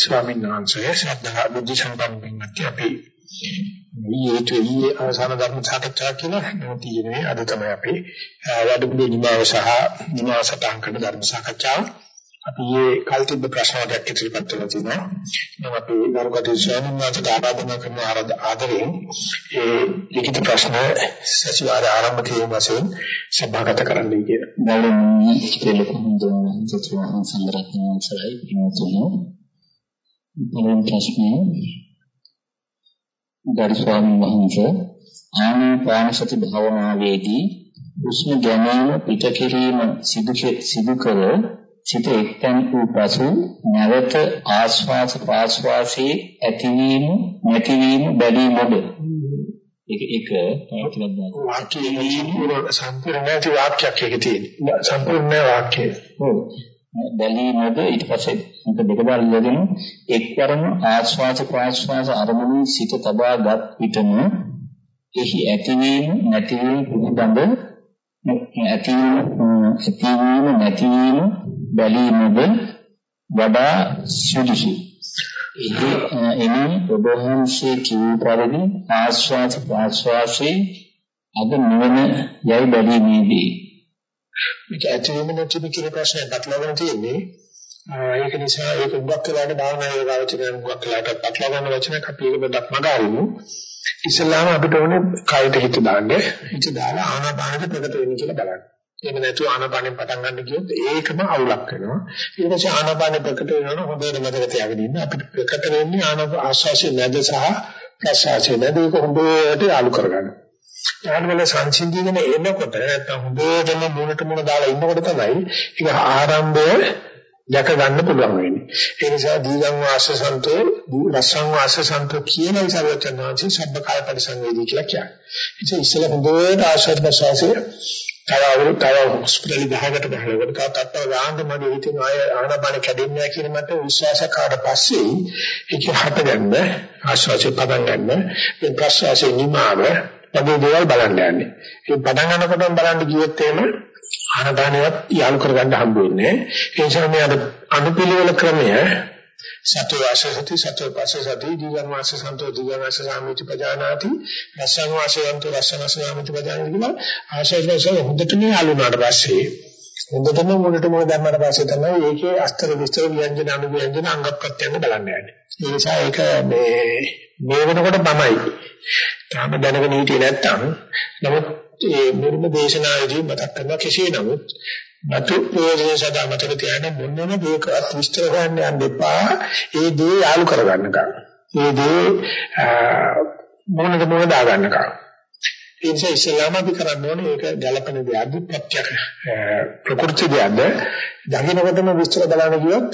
ස්වාමීන් වහන්සේ ශ්‍රද්ධා බුද්ධ සම්පන්න පින්වත්නි අපි ඊයේ ඊයේ අවසාන ධර්ම සාකච්ඡා කියලා තියෙන්නේ අද තමයි අපි වැඩමුළු නිමාව සහ නිමාසටහන් කරන ධර්ම සාකච්ඡාව අපි මේ කල්තිබ්බ ප්‍රශ්නයක් ඉදිරිපත් කරලා තිනවා මම අපි ගරුකටි ස්වාමීන් වහන්සේට ආරාධනා කරන ආදරයෙන් ඒ ලිඛිත ප්‍රශ්න සතිವಾರ ආරම්භ කිරීම වශයෙන් සභාගත කරන්නයි කියලා. ගෞරවනීය කෙලකුඳුන් සත්‍යවාන් සංග්‍රහණ සරයි පළවෙනි ප්‍රශ්නය. ගරු ස්වාමීන් වහන්සේ ආනාපාන සති භාවනාවේදී උෂ්ණ ගැනීම පිට කිරීම සිදු කර සිත එක්තැන් වූ පසු නැවත ආස්වාස ප්‍රාස්වාසයේ ඇතිවීම නැතිවීම බැලීමද? ඒක ඒක වාක්‍යයේ සම්පූර්ණ නැති වාක්‍යයක් එකේ තියෙනවා. සම්පූර්ණ වාක්‍යය. ඔව් බැලීමද ඊට පස්සේ මේක දෙක බලලාගෙන එක්වරම ආස්වාස ප්‍රාස්වාස අරමුණින් සිත තබාගත් විටම එහි ඇතිවීම නැතිවීම පිළිබඳ ඇතිවීම ඇතිවීම නැතිවීම බැලීමද වඩා සුදුසු. එනම් ඔබ වහන්සේ කිව් පරිදි ආස්වාද ප්‍රාස්වාසයේ අද නොවන යයි බැලීමේදී මේක ඇතුළේම නැතිව කියන ප්‍රශ්නයක් දක්වගෙන තියෙන්නේ. ඒක නිසා ඒක උගක් වෙලාට භාවනා යෝගාවචරය උගක් වෙලාට දක්වා ගන්න වචනයක් අපි ඒක බඩක් මගාරිමු. ඉස්ලාම අපිට ඕනේ කයට හිත දාන්න. හිත දාලා ආනාපානෙට ප්‍රකට වෙන්න කියලා බලන්න. එහෙම නැතුව ආනාපානෙන් පටන් ගන්න කියොත් ඒකම අවුලක් වෙනවා. ඊට පස්සේ ආනාපානෙ ප්‍රකට වෙනවනම් හොඳට මතක තියාගෙන ඉන්න. අපිට ප්‍රකට වෙන්නේ ආනාපාන ආශ්වාසයේ නැද සහ ප්‍රශ්වාසයේ නැද ඒක හොඳට යාලු කරගන්න. ඥානවල සංසිඳීගෙන එනකොට නැත්නම් හොඳටම මුණට මුණ දාලා ඉන්නකොට තමයි ඒක ආරම්භය දැක ගන්න පුළුවන් වෙන්නේ. ඒ නිසා දීගං වාසසන්තෝ රසං වාසසන්තෝ කියන විසරචනාංශي ශබ්ද කාය පරිසංවේදී කියලා කියන්නේ. ඉතින් ඉස්සෙල්ලා හොඳට ආශ්වාස ප්‍රශ්වාසයේ තව අවුරු තව හොස්පිටල් 10කට ගහනකොට තව තත්ත්ව ගාන්න මගේ හිතෙන් ආය ආනපාන කැඩෙන්නේ නැහැ කියන මට විශ්වාසයක් ආවට පස්සේ ඒක හටගන්න ආශ්වාසය පටන් ගන්න මේ ප්‍රශ්වාසයේ නිමාව වගේ දේවල් බලන්න යන්නේ. ඒ පටන් ගන්නකොටම බලන්න ගියොත් එහෙම ආනපානියවත් යාලු කරගන්න හම්බ වෙන්නේ. ඒ නිසා මේ අර අනුපිළිවෙල ක්‍රමය සතෝ වාසසති සතෝ පස්සසති දීගං වාසසන්තෝ දීගං වාස සාමිති පජානාති රසං වාසයන්තෝ රසං සාමිති පජානාති කියලා ආශය වශයෙන් හොඳටම යාලුනාට පස්සේ හොඳටම මොනට මොන දැම්මට පස්සේ තමයි ඒකේ අස්තර විස්තර ව්‍යංජන අනු ව්‍යංජන අංග ප්‍රත්‍යංග බලන්න යන්නේ. ඒ නිසා ඒක මේ මේ වෙනකොට තමයි. තාම දැනගෙන හිටියේ නැත්තම් නමුත් මේ මුරුම දේශනාවේදී මතක් කරනවා කෙසේ නමුත් මතු ප්‍රයෝජන සදා මතක තියාගන්න මොනම දෙයකවත් විස්තර හොයන්න යන්න එපා. ඒ දේ යාලු කරගන්නකම්. ඒ දේ මොනද මොන දාගන්නකම්. ඒ නිසා ඉස්ලාම අපි කරන්න ඕනේ ඒක ගලපන දෙයක්ද ප්‍රත්‍යක් ප්‍රകൃති දෙයක්ද දකින්නකොටම විස්තර බලන්න ගියොත්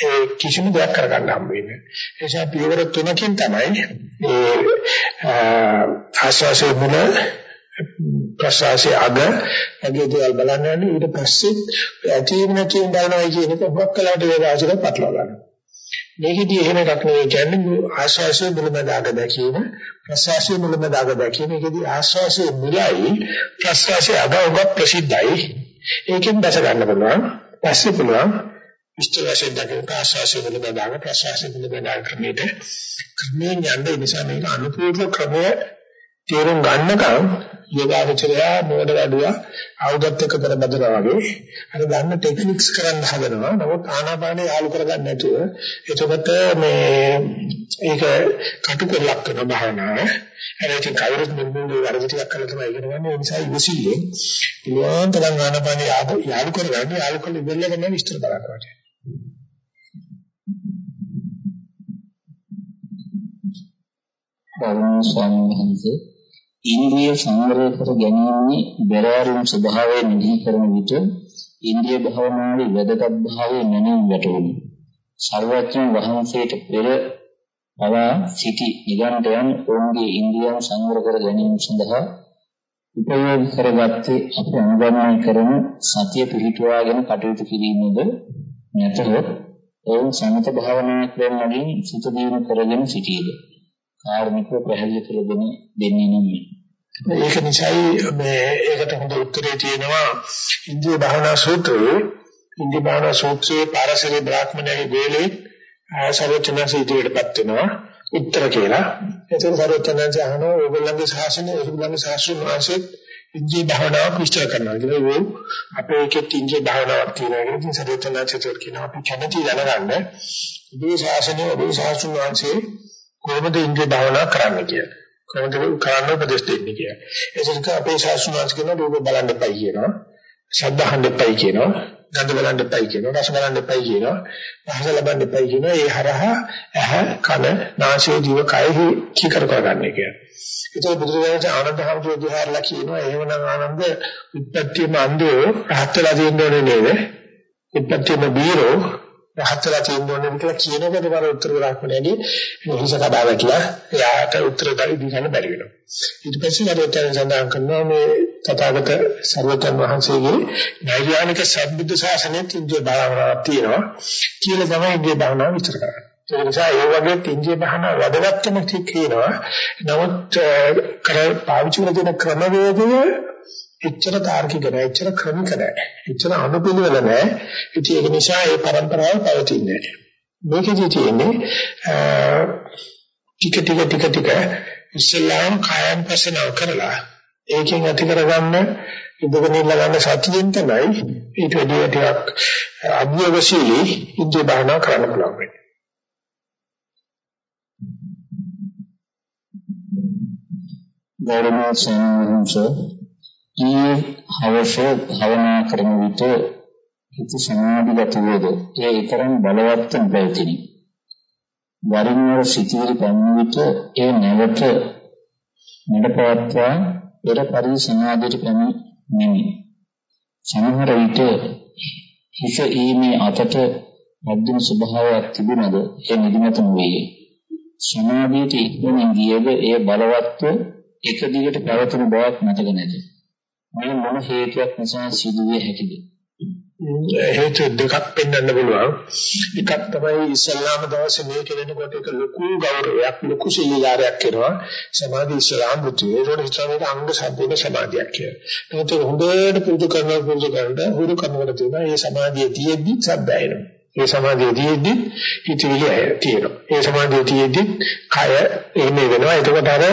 ඒ කිසිම දෙයක් කරගන්න හම්බ වෙන්නේ. ඒ නිසා පියවර තුනකින් තමයි ඒ ආශාසයේ මුල ප්‍රසවාසයේ අග වගේ දේවල් බලන්න යන්නේ ඊට පස්සේ ඇතිවෙන නැතිවෙන බලනවා කියන එක හුඟක් කලකට වේදාසික පටලවා ගන්නවා. මේකෙදි එහෙම එකක් නෙවෙයි කියන්නේ ආශ්වාසයේ මුලමදාග දැකීම ප්‍රශ්වාසයේ මුලමදාග දැකීම ඒකෙදි ආශ්වාසයේ මුලයි ප්‍රශ්වාසයේ අග උග ප්‍රසිද්ධයි. ඒකෙන් දැස ගන්න පුළුවන්. පස්සේ පුළුවන් විස්තර වශයෙන් දකින ආශ්වාසයේ මුලමදාග ප්‍රශ්වාසයේ මුලමදාග ක්‍රමයට ක්‍රමයෙන් යන්න නිසා මේක අනුපූර්ව ක්‍රමය තේරුම් ගන්නකම් යෝගාවචරය මොඩ වැඩුවා ආයුධත් එක්ක කර බදනවා වගේ. අර ගන්න ටෙක්නික්ස් කරන්න හදනවා. නමුත් ආනාපානේ යාලු කරගන්න නැතුව එතකොට මේ ඒක කටුකොලක් කරන භාවනාව. එනකින් කවුරුත් මුල්මුල් වැඩ ටිකක් කරලා තමයි ඉගෙන ගන්න. ඒ නිසා ඉවසිල්ලෙන් පුළුවන් තරම් ආනාපානේ යාලු කරගන්න. යාලු කරලා ඉවරලා ගන්න විස්තර බලන්න වටේ. ගෞරවනීය ස්වාමීන් වහන්සේ ඉන්ද්‍රිය සංවරය කර ගැනීමේ බැරෑරුම් ස්වභාවය නිදි කරන විට ඉන්ද්‍රිය භාවනාවේ වැදගත් භාවය නැණින් වැටුණි. සර්වඥ වහන්සේට පෙර පවා සිටි නිගණ්ඨයන් ඔවුන්ගේ ඉන්ද්‍රියන් සංවර කර ගැනීම සඳහා උපයෝග කරගත්තේ අප අනුගමනය කරන සතිය පිළිටුවාගෙන කටයුතු කිරීමද නැතහොත් ඔවුන් සමත භාවනා ක්‍රමවලින් සිත දියුණු කරගෙන සිටියේද කාර්මිකව පැහැදිලි කර දෙන දෙන්නේ නැහැ. ඒක නිසායි මේ ඒකට හොඳ උත්තරේ තියෙනවා ඉන්දිය භාවනා සූත්‍රයේ ඉන්දිය භාවනා සූත්‍රයේ පාරසරි බ්‍රාහ්මණයේ ගෝලේ සර්වචනස ඉදිරියටපත් වෙනවා උත්තර කියලා. එතකොට සර්වචනස අහනවා ඕගොල්ලන්ගේ ශාසනය ඕගොල්ලන්ගේ ශාස්ත්‍රීය වාසයේ ඉන්ද්‍රිය භාවනාවක් විස්තර කරනවා. ඒක නේ අපේ එකෙත් ඉන්ද්‍රිය භාවනාවක් තියෙනවා. ඒක ඉතින් සර්වචනස කියනවා අපි කැමති දැනගන්න මේ ශාසනය ඔබේ ශාස්ත්‍රීය වාසයේ කොහොමද ඉන්ද්‍රිය භාවනා කරන්න කියලා. කොහොමද කරන්න උපදෙස් දෙන්නේ කියලා. ඒක අපේ ශාස්ත්‍රීය වාසය කියනවා රූප බලන්න එපයි කියනවා. ශබ්ද අහන්න එපයි කියනවා. ගඳ බලන්න එපයි කියනවා. රස බලන්න එපයි කියනවා. පහස ලබන්න එපයි කියනවා. ඒ හරහා ඇහ, කන, නාසය, දිව, කය කීකර කරගන්නේ කියලා. ඒක බුදුරජාණන් ආනන්ද හාමුදුරුවෝ දිහාරලා කියනවා එහෙමනම් ආනන්ද උත්පත්තියම අන්දෝ රහත්ලා තියෙන්න ඕනේ නේද? උත්පත්තියම බීරෝ රහත්ලා තියෙන්න ඕනේ කියලා කියනකොට වර උත්තර බ්‍රාහ්මණයගේ හිස කඩා වැටලා එයාට උත්තර දෙන්න බැරි වෙනවා. ඊට පස්සේ අරතන සඳහන් කරනවා මේ තථාගත සර්වජන් වහන්සේගේ නෛර්යානික සම්බුද්ධ ශාසනයේ ඉන්දිය භාවනාවක් තියෙනවා කියලා තමයි ඉන්දිය භාවනාව විස්තර කරන්නේ. ඒ නිසා ඒ වගේ ඉන්දිය භාවනාව වැඩගත්කම තියෙනවා. නමුත් කර පාවිච්චි කරන ක්‍රමවේදය එච්චර තාර්කික නැහැ, එච්චර ක්‍රමික නැහැ, එච්චර අනුපිළිවෙල නැහැ. ඉතින් ඒක නිසා ඒ પરම්පරාව පවතින්නේ නැහැ. මේකෙදි තියෙන්නේ ටික ටික ටික ටික ඉස්ලාම් කායම් පසනාව කරලා ඒකෙන් ඇති කරගන්න ඉදගෙන ඉල්ලගන්න සතියෙන් තමයි ඊට වැඩි ටිකක් අභ්‍යවශීලී ඉන්ද්‍රිය භාවනා කරන්න පුළුවන් වෙන්නේ. ගෞරවනීය සම්මානසෝ ඊයේ හවස භවනා කරන විට හිත සමාධිගත වේද? ඒ ඊතරම් බලවත් නොපැතිනි වරින් වර සිටිවිලි පැමිණ විට ඒ නැවත මෙඩපවත්වා පෙර පරි සමාධියට පැමිණෙමි සමහර විට හිස ඊමේ අතට මධ්‍යම ස්වභාවයක් තිබුණද? ඒ නිදිමත නොවේ. සමාධියට ඉක්මනින් ගියද? ඒ බලවත්ව එක දිගට පැවතුණු බවක් මතක නැත. මේ මොන හේතුවක් නිසා සිදුවේ හැකිද? හේතු දෙකක් පෙන්වන්න පුළුවන්. එකක් තමයි ඉස්ලාම දවසේ මේ කෙනෙකුට එක ලොකු ගෞරවයක් ලොකු සීලාරයක් කරනවා. සමාධි ඉස්ලාම් බුද්ධි. ඒකට ඉස්ලාමයේ අංග සම්පූර්ණ සමාධියක් කියලා. ඒකට හොඳට පුරුදු කරනවා පුරුදු කරනකොට හුරු කරනකොට තියෙනවා මේ සමාධිය තියෙද්දි සද්දයනවා. ඒ සමාධිය තියෙද්දි හිතවිලි තියෙනවා. ඒ සමාධිය තියෙද්දි කය එහෙම වෙනවා. එතකොට අර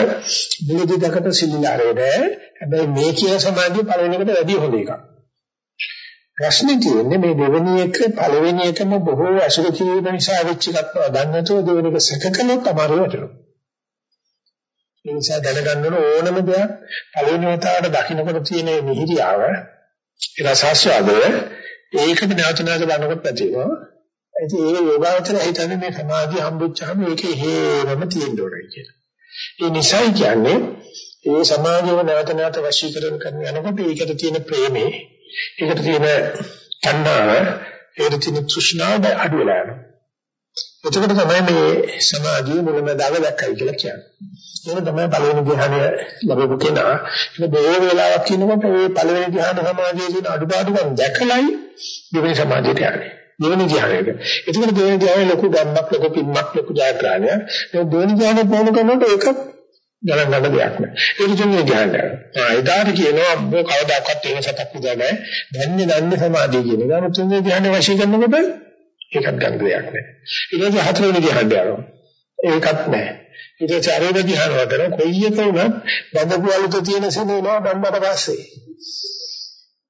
බුද්ධ දෙකට සිලිලාරේ නෑ. හැබැයි මේ කියන සමාධිය පළවෙනි එකට වැඩිය හොඳ එකක්. ප්‍රශ්නේ තියෙන්නේ මේ දෙවෙනි එක පළවෙනි එකම බොහෝ අසුරු කිරීම නිසා වෙච්ච එකක් බව දන්නතෝ දෙවෙනි එක සැකකලොත් අමාරු වෙනවා. ඒ නිසා දැනගන්න ඕනම දෙයක් පළවෙනි වතාවට දකින්නකොට තියෙන මිහිරියාව ඒ රසාස්වාදය ඒකම නැවත නැවත බලනකොට පැතිරෙනවා. ඒ ඒ යෝගාවචර හිතන්නේ මේ සමාධිය හම්බුච්චාම ඒකේ හේරම තියෙන්න ඕනේ කියලා. ඒ නිසා කියන්නේ ඒ සමාධියව නැවත නැවත වශීකරණ කරන යනකොට ඒකට තියෙන ප්‍රේමේ, ඒකට තියෙන තණ්හාව, ඒකට තියෙන තෘෂ්ණාව අඩු වෙලා යනවා. එතකොට තමයි මේ සමාධිය මුලමදාග දැක්කයි කියලා කියන්නේ. ඒක තමයි පළවෙනි ධ්‍යානය ලැබෙපු කෙනා. ඒක බොහෝ වෙලාවක් කියනකොට මේ පළවෙනි ධ්‍යාන සමාධියේ තියෙන අඩුපාඩුකම් දැකලයි දෙවෙනි සමාධියට යන්නේ. දෙවෙනි ධ්‍යානයක. එතකොට දෙවෙනි ධ්‍යානයේ ලොකු ගම්මක් ලොකු පිම්මක් ලොකු ජයග්‍රහණයක්. ඒ දෙවෙනි ධ්‍යානෙ පොම කරනකොට ඒක ගණන් ගන්න දෙයක් නෑ. ඒක තුන්වෙනි ධ්‍යානය. ආ එදාට කියනවා ඔබ කවදාකවත් ඒක සතක් විදා නෑ. දන්නේ දන්නේ සමාධිය කියන එක. නමුත් තුන්වෙනි ධ්‍යානෙ වශී කරනකොට ඒකත් ගන්න දෙයක් නෑ. ඊට පස්සේ හතරවෙනි ධ්‍යානයට යනවා. ඒකත් නෑ. ඊට පස්සේ අරවෙනි ධ්‍යාන වලට කොයි එක වුණත් බඳපු අලුත තියෙන සෙනෙනවා බම්බට පස්සේ.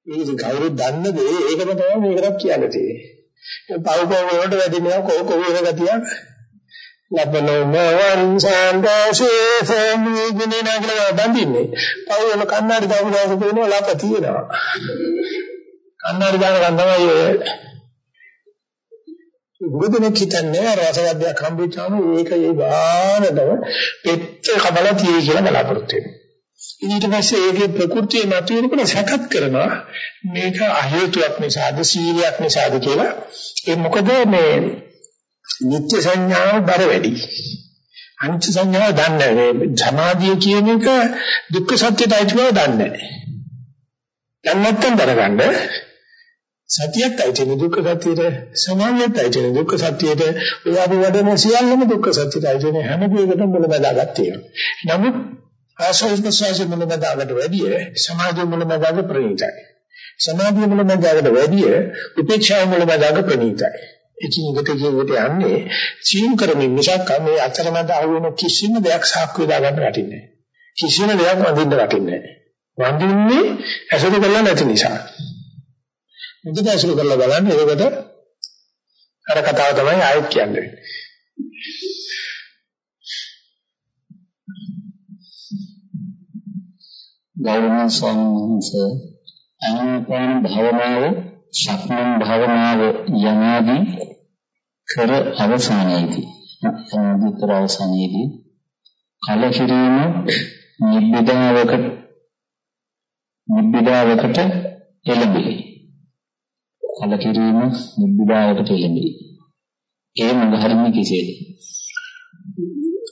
ඒක කවුරුත් දන්න දේ ඒකම තමයි මේකටත් කියන්නේ තියෙන්නේ. පව් පව් වලට වැඩිනවා කො කො වෙන ගතියක් ලබනෝමවන් සම්දාසේ සම්මිගුණේ නගල බඳින්නේ. පව් වල කන්නාඩි දාපු දවස් පේනවා ලප තියෙනවා. කන්නාඩි දාන කන් තමයි ඔය බුදුනෙක් හිතන්නේ රසවද්දයක් හම්බෙච්චාම ඒක ඒ ගානටම පෙත්ත කබල තියෙයි කියලා බලාපොරොත්තු වෙනවා. ඊට පස්සේ ඒකේ ප්‍රകൃතිය මතුවෙනකොට සැකත් කරනවා. මේක අහේතුවක් නිසාද සීලයක් නිසාද කියලා. ඒ මොකද මේ නිත්‍ය සංඥාව බර වැඩි. අනිත්‍ය සංඥාව දන්නේ නැහැ. සමාධිය කියන එක දුක්ඛ සත්‍යයට අයිති බව දන්නේ නැහැ. දැන් නැත්තම් දැනගන්න සතියක් අයිති දුක්ඛ සත්‍යයට සමාධියට අයිති දුක්ඛ සත්‍යයට ඔය අපි වැඩම සියල්ලම දුක්ඛ සත්‍යයට අයිති හැම දෙයකටම මුලමදාගත් තියෙනවා නමුත් ආශ්‍රය ප්‍රසවාසය මුලමදාගට වැඩිය සමාධිය මුලමදාග ප්‍රණීතයි. සමාධිය මුලමදාගට වැඩිය උපේක්ෂාව මුලමදාග ප්‍රණීතයි. එකින් එකට එකින් යන්නේ සීම් කරමින් මිසක් මේ අතරමැද අහුවෙන කිසිම දෙයක් සාක්කුව දාගන්න වටින්නේ නැහැ. කිසිම දෙයක් වඳින්න වටින්නේ නැහැ. වඳින්නේ ඇසුරු කරලා නැති නිසා. මුදට ඇසුරු කරලා බලන්න ඒකට අර කතාව තමයි ආයෙත් කියන්නේ. ගෞරවනීය ස්වාමීන් වහන්සේ ආනාපාන භාවනාව ශක්මන් භාවනාව යනාදී කර අවසානයේදී සමාධි කර අවසානයේදී කලකිරීම නිබ්බිදාවකට නිබ්බිදාවකට එළඹේ කලකිරීම නිබ්බිදාවකට එළඹේ ඒ මොහරින්නේ කෙසේද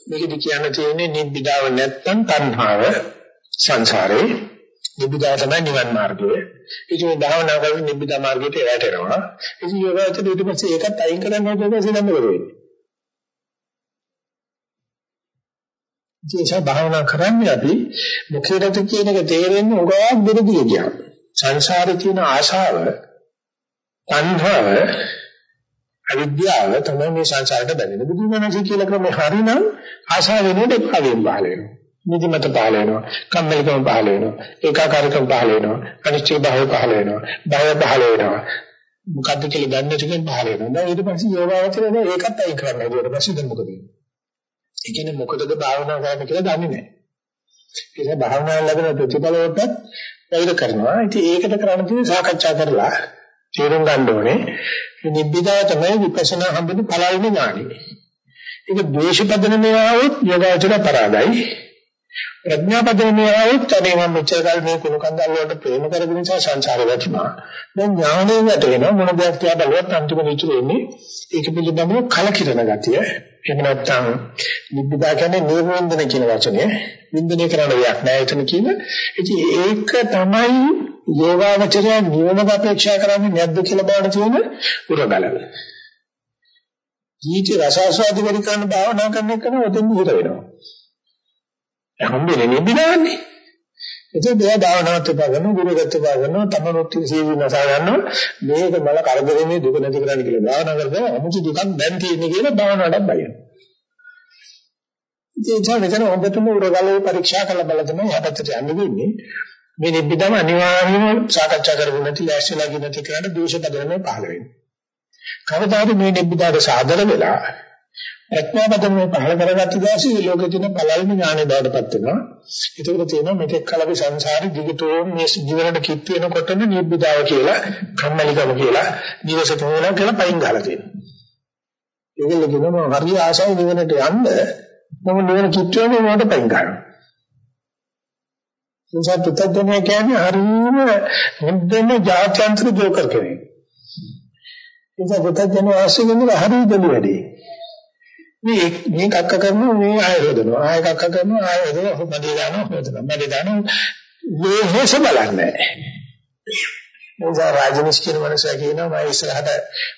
මේකද කියන්න තියෙන්නේ නිබ්බිදාව නැත්තම් තණ්හාව සංසාරේ නිබ්බිදා තමයි නිවන් මාර්ගය. ඒක මේ භාවනා කරන නිබ්බිදා මාර්ගයට වැටෙනවා. ඉතින් යෝගාචර ඊට පස්සේ ඒකත් අයින් කරන්න ඕනේ ඊට පස්සේ නම් මොකද වෙන්නේ? ජීසා භාවනා කරන්නේ අපි මොකේද කියන එක තේරෙන්නේ උගාවක් දුරදී කියන. සංසාරේ තියෙන ආශාව, තණ්හාව, අවිද්‍යාව තමයි මේ සංසාරයට බැඳෙන. බුදුමනස කියලා ක්‍රමේ හරිනම් ආශාව වෙනුවට එපා වෙන පහල වෙනවා. නිදිමත පහල වෙනවා. කම්මැලිකම පහල වෙනවා. ඒකාකාරීකම පහල වෙනවා. අනිශ්චිත භාවය පහල වෙනවා. භය පහල වෙනවා. මොකද්ද කියලා දන්නේ නැතිකම පහල වෙනවා. දැන් ඊට පස්සේ යෝගාවචරය දැන් ඒකත් අයින් කරන්න ඊට පස්සේ දැන් මොකද වෙන්නේ? ඒ කියන්නේ මොකටද භාවනා කරන්න කියලා දන්නේ නැහැ ඒ නිසා භාවනාවෙන් ලැබෙන ප්‍රතිඵල වලට වැඩ කරනවා. ඉතින් ඒකට කරන්න තියෙන සාකච්ඡා කරලා තේරුම් ගන්න ඕනේ. නිබ්බිදා තමයි විපස්සනා හම්බෙන පළවෙනි ඥානෙ. ඒක ද්වේෂපදනමේ ආවොත් යෝගාචර පරාදයි ප්‍රඥාපදයේ ආයෙත් අනේ මම මෙච්චර කල් මේ කුණු කන්දල් වලට ප්‍රේම කරපු නිසා සංසාරේ වැටුණා. දැන් ඥාණයෙන් වැටෙනවා මොන දෙයක් කියලා බලවත් අන්තිම නිචු වෙන්නේ ඒක පිළිබඳව කලකිරණ ගතිය. එහෙම නැත්නම් නිබ්බිදා කියන්නේ නිර්වන්දන කියන වචනේ වින්දනය කරන දෙයක් නෑ එතන කියන. ඉතින් ඒක තමයි යෝගාවචරය නිවනක අපේක්ෂා කරන්නේ නැද්ද කියලා බලන්න තියෙන උරගලව. ජීවිත රසාස්වාද වෙන කරන භාවනා කරන එක නම් ඔතෙන් හිර වෙනවා. හම්බෙන්නේ නිබ්බිදාන්නේ. එතකොට එයා භාවනාවත් එපා කරනවා, ගුරුගත එපා කරනවා, තමනුත් සීවි නසා ගන්නවා. මේක මල කරදරේ දුක නැති කරන්න කියලා භාවනා කරනවා. අමුතු දුකක් දැන් තියෙන්නේ කියලා භාවනාවටත් බයිනවා. ඉතින් ඒ නිසා හොඳටම උරගලේ පරීක්ෂා කරලා බලලා තමයි යහපතට යන්න වෙන්නේ. මේ නිබ්බිදම අනිවාර්යයෙන්ම සාකච්ඡා කරගන්න නැති ලෑස්තිලා ගිය නැති කරන්න දෝෂ බදලනේ පහළ වෙන්නේ. කවදාද මේ නිබ්බිදාට සාදර වෙලා ප්‍රඥාපදම පහල කරගත්ත දාසේ ලෝකේ තියෙන පළල්ම ඥානෙ බවටපත් වෙනවා. ඒකවල තියෙනවා මෙතෙක් කල අපි සංසාරේ දිගටම මේ ජීවනට කිත් වෙනකොටම නිබ්බිදාව කියලා, කම්මැලිකම කියලා, නිවස තෝරන කියලා පයින් ගහලා තියෙනවා. ඒකල කියනවා හරි ආසයි නිවනට යන්න මම නිවන කිත් වෙන්නේ මොකට පයින් ගන්නවා. සංසාර පුතඥය කියන්නේ හරිම හොඳම ජාත්‍යන්තර ජෝකර් කෙනෙක්. ඒක පුතඥය ආශි වෙන්නේ හරි දෙලු වැඩේ. මේ මේ කක්ක කරනවා මේ ආය හොදනවා. ආය කක්ක කරනවා ආය හොදනවා. මැදේ දානවා හොදනවා. මැදේ දානවා. මේ හොස බලන්නේ මොකද රාජනිෂ් කියන මනුස්සයා කියනවා මම ඉස්සරහට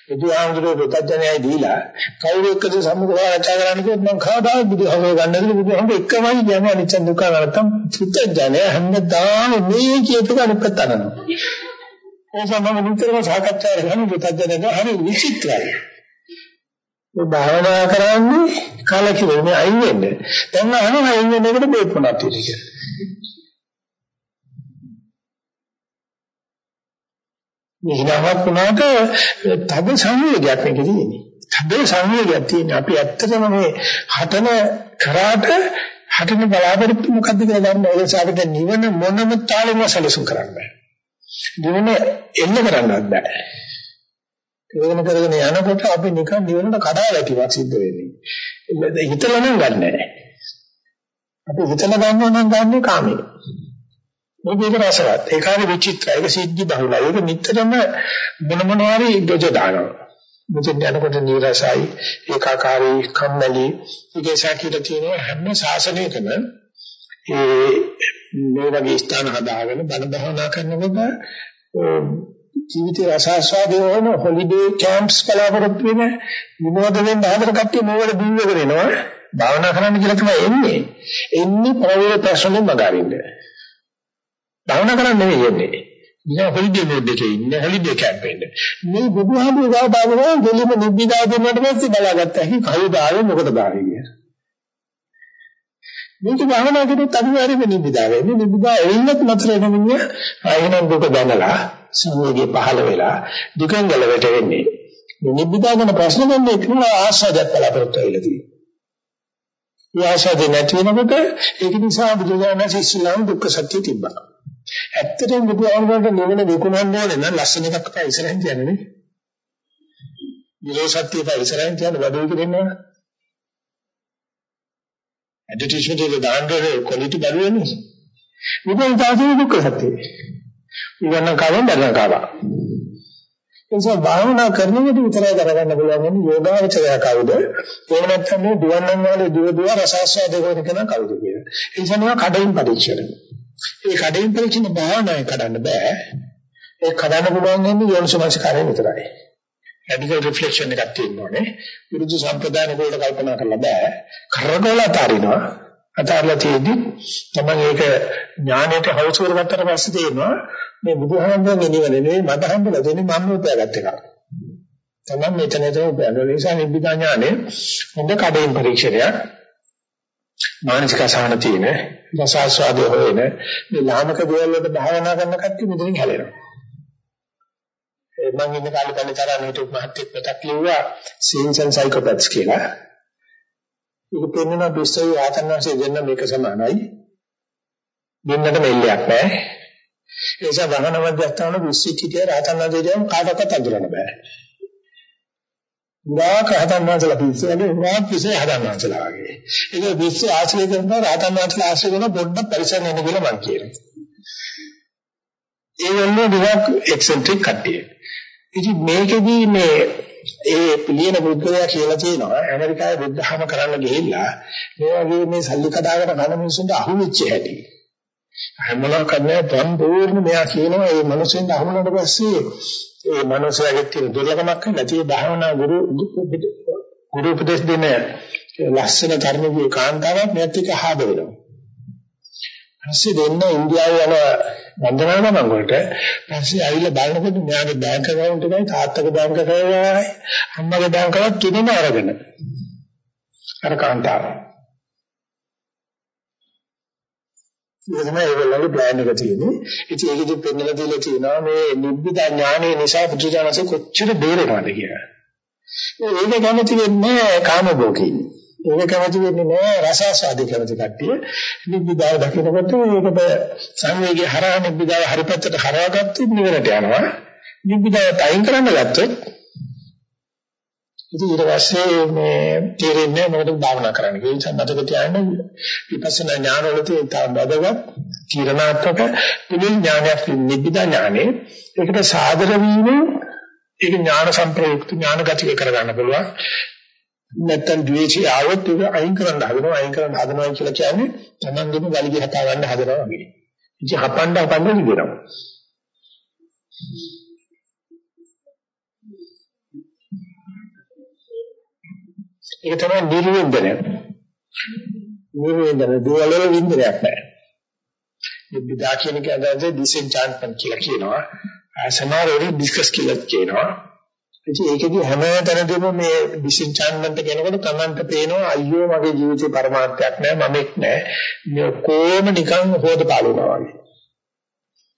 බුදුහාමුදුරුවෝ පුතඥයයි දීලා කවුරු එක්කද සම්මුඛව ආචාර කරන්න කිව්වොත් මම කවදාවත් බුදුහාමුදුරුවෝ ගන්නද බුදුහාමුදුරුවෝ එකමයි කියන්නේ අනිච්ච දුක්ඛ නැත්තම් පුතඥය හැමදාම මේ කියපු කණපත තනනවා ඒ සම්මම නිතරම සාකච්ඡා කරන පුතඥයද හරි විචිත්‍රයි. මේ භාවනා කරන්නේ කලකිරෙන්නේ අයින් වෙන්නේ. දැන් අහනවා අයින් වෙන එකට බේපුණක් තියෙන කියලා. මේ හිනාවක් වුණාට තද සංවේගයක් මේක තියෙන්නේ. තද සංවේගයක් තියෙන්නේ. අපි ඇත්තටම මේ හටන කරාට හටන බලාපොරොත්තු මොකද්ද කියලා ගන්න ඒ සාපිට නිවන මොනම තාලෙම සැලසුම් කරන්න බෑ. නිවන එන්න කරන්නවත් බෑ. කරගෙන කරගෙන යනකොට අපි නිකන් නිවනට කඩා වැටීමක් සිද්ධ වෙන්නේ. හිතලා නම් ගන්නෑ. අපි හිතලා ගන්නවා නම් ගන්නේ කාමයේ. මේක රසවත්. ඒකාගේ විචිත්‍රයි. ඒක සිද්ධි බහුලයි. ඒක නිතරම මොන මොනවාරි දොජ දානවා. මුදින් යනකොට නිරසයි, ඒකාකාරී, කම්මැලි, විදේශාකීට තියෙන හැම ශාසනයකම ඒ මේ වගේ ස්ථාන හදාගෙන බණ භාවනා කරනකොට ජීවිතේ රසාස්වාදයේ වන හොලිඩේ කැම්ප්ස් බලාපොරොත්තු වෙන විනෝද වෙන්න හදන කට්ටිය මොවල බින්ද කරනවා භාවනා කරන්න කියලා තමයි එන්නේ එන්නේ ප්‍රවේල ප්‍රශ්නෙන් මගහරින්න භාවනා කරන්න නෙවෙයි එන්නේ නිකන් හොලිඩේ මෝඩ් එකේ ඉන්නේ හොලිඩේ කැම්ප් එකේ. මේ බුදුහාමුදුරුවෝ ගාව බලනවා දෙලිම නිබ්බිදා දුන්නාට පස්සේ බලාගත්තා. හි කවුද ආවේ මොකද ආවේ කියලා. මේක භාවනා කරද්දී අනිවාර්යයෙන්ම නිබ්බිදා වෙන්නේ. නිබ්බිදා එන්නත් නතර වෙනමින් ආයෙනම් දුක දැනලා සංවේගය පහළ වෙලා දුකෙන් ගැලවෙට වෙන්නේ. මේ නිබ්බිදා ගැන ප්‍රශ්න ගන්නේ කියලා ආශාදයක් බලාපොරොත්තු වෙලා තියෙනවා. ඒ ආශාදේ නැති වෙනකොට ඒක නිසා බුදුරජාණන් වහන්සේ ඉස්ලාම් දුක්ඛ සත්‍ය තිබ්බා. ඇත්තටම බුදුහාමුදුරන්ට නිවන විකුණන්න ඕනේ නම් ලස්සන එකක් අපේ ඉස්සරහින් තියන්නේ නේ. නිරෝධ සත්‍ය අපේ ඉස්සරහින් තියන්න වැඩි දෙන්නේ නැහැ. ඇඩ්වර්ටයිස්මන්ට් එක දාන්නේ ක්වොලිටි බැලුවනේ. බුදුන් තාසේ දුක්ඛ සත්‍යය. ඉවන්න කවෙන් බැලන කවා. එනිසා භාවනා කරනකොට විතරයි කරගන්න පුළුවන් වෙන්නේ යෝගාවචරය කවුද? එහෙම නැත්නම් මේ දුවන්නන් වල දුව දුව රසාස්වාද කරන කෙනා කවුද කියලා. ඒ නිසා මේවා කඩින් පරීක්ෂණ. ඒ කඩින් පරීක්ෂණ භාවනාවේ කඩන්න බෑ. ඒ කඩන්න පුළුවන් වෙන්නේ යෝනිසමස්කාරය විතරයි. රැඩිකල් රිෆ්ලෙක්ෂන් එකක් තියෙනවානේ. විරුද්ධ සම්ප්‍රදාන වලට කල්පනා කරලා බෑ. කරගොලා තරිනවා. අතාරලා තියෙදි තමයි ඒක ඥාණයට හවුසුවර ගත්තට පස්සේ තේරෙනවා මේ බුදුහාමුදුරන්ගේ නිවන නෙවෙයි මට හම්බෙලා දෙන්නේ මම උපයාගත්ත එකක්. තමයි මෙතන එතන උපයාගන්න නිසා නිබ්බිදා ඥානෙ හොඳ කඩේන් පරීක්ෂණයක්. මානසික අසහන තියෙන රසාස්වාදය හොයන මේ ලාමක දේවල් වලට භාවනා කරන කට්ටිය මෙතනින් හැලෙනවා. මම ඉන්න කාලේ කන්නේ තරම් හිටු මහත්ෙක් පොතක් ලිව්වා සීන්ස් ඇන්ඩ් සයිකෝපැත්ස් කියලා. ඒක පෙන්වන දුස්සයි ආතන්වාසේ දෙන්න මේක සමානයි. දෙන්නට මෙල්ලයක් නැහැ. ඒ නිසා වහන මැදස්ථාන දුස්සී කිටිය ආතන්වාසේ දෙන්න කාටවත් අඳුරන්න බෑ. උරාක හදන්නාසලා පිස්සුවනේ උරාක් පිස්සේ හදන්නාසලා වගේ. ඒක පිස්සේ ආශ්‍රය කරනවා රහතන්වාසලා ආශ්‍රය කරන පොඩ්ඩක් පරිසම් වෙන්න කියලා මම කියනවා. ඒ වගේ ටිකක් එක්සෙන්ට්‍රික් කට්ටිය. ඉතින් මේකෙදී මේ ඒ පිළියෙන බුද්ධයා කියලා තියෙනවා ඇමරිකාවේ බුද්ධහම කරන්න ගිහිල්ලා මේ වගේ මේ සල්ලි කඩාගෙන කන මිනිස්සුන්ට අහු වෙච්ච හැටි. හැමෝම කන්නේ සම්පූර්ණ මෙයා කියනවා මේ මිනිස්සුන්ට අහු වුණාට පස්සේ ඒ මිනිස්සයාගේ තියෙන දුර්ලභමක් නැති භාවනා ගුරු ගුරු උපදේශ දෙන ලස්සන ධර්මයේ කාන්තාවක් මෙයත් එක්ක ආද වෙනවා. පස්සේ දෙන්න ඉන්දියාවේ යන වන්දනාගමන් වලට පස්සේ ඇවිල්ලා බලනකොට මෙයාගේ බැංක account එකයි තාත්තගේ බැංක account එකයි අම්මගේ බැංක account තුනම අරගෙන අර කාන්තාව ඒක තමයි ඒගොල්ලන්ගේ ප්ලෑන් එක තියෙන්නේ. ඉතින් ඒකෙදි පෙන්නලා දීලා තියෙනවා මේ නිබ්බිදා ඥානය නිසා බුදුජානක කොච්චර බේරෙනවද කියලා. ඒක කැමති වෙන්නේ කාමභෝගී. ඒක කැමති වෙන්නේ නෑ රසාස්වාදී කැමති කට්ටිය. නිබ්බිදාව දකිනකොට ඒකට සංවේගය හරහා නිබ්බිදාව හරි පැත්තට හරවාගත්තොත් නිවනට යනවා. නිබ්බිදාව තයින් කරන්න ගත්තොත් ඉතින් ඊට පස්සේ මේ තේරෙන්නේ මොකද භාවනා කරන්න. ඒ නිසා මතක තියාගන්න විපස්සනා ඥානවල තියෙන බදවත් තීරණාත්මක පිළිල් ඥානයක් නිබ්බිදා ඥානෙ. ඒකට සාදර වීම ඒක ඥාන සම්ප්‍රයුක්ත ඥාන ගතික කරගන්න පුළුවන්. නැත්තම් ද්වේෂය ආවොත් ඒක අයින් කරන්න හදනවා අයින් කරන්න හදනවා කියලා කියන්නේ තමන්ගේම ගලිය හදා ගන්න හදනවා වගේ. ඉතින් හපන්න හපන්න නිදෙනවා. ඒක තමයි නිර්වින්දනය. නිර්වින්දන දේවල් වල වින්දනයක් නැහැ. මේ බිදා කියන එක අදහස ඩිසෙන්චාන්ට්මන්ට් කියලා කියනවා. සමහරවරු ඩිස්කස් කියලා කියනවා. ඉතින් ඒකෙදි හැම තැනදීම මේ ඩිසෙන්චාන්ට්මන්ට් කියනකොට තමන්ට පේනවා අයියෝ මගේ ජීවිතේ පරමාර්ථයක් නෑ මමෙක් නෑ මේ කොහොම නිකන් හොද පාලුනවා වගේ.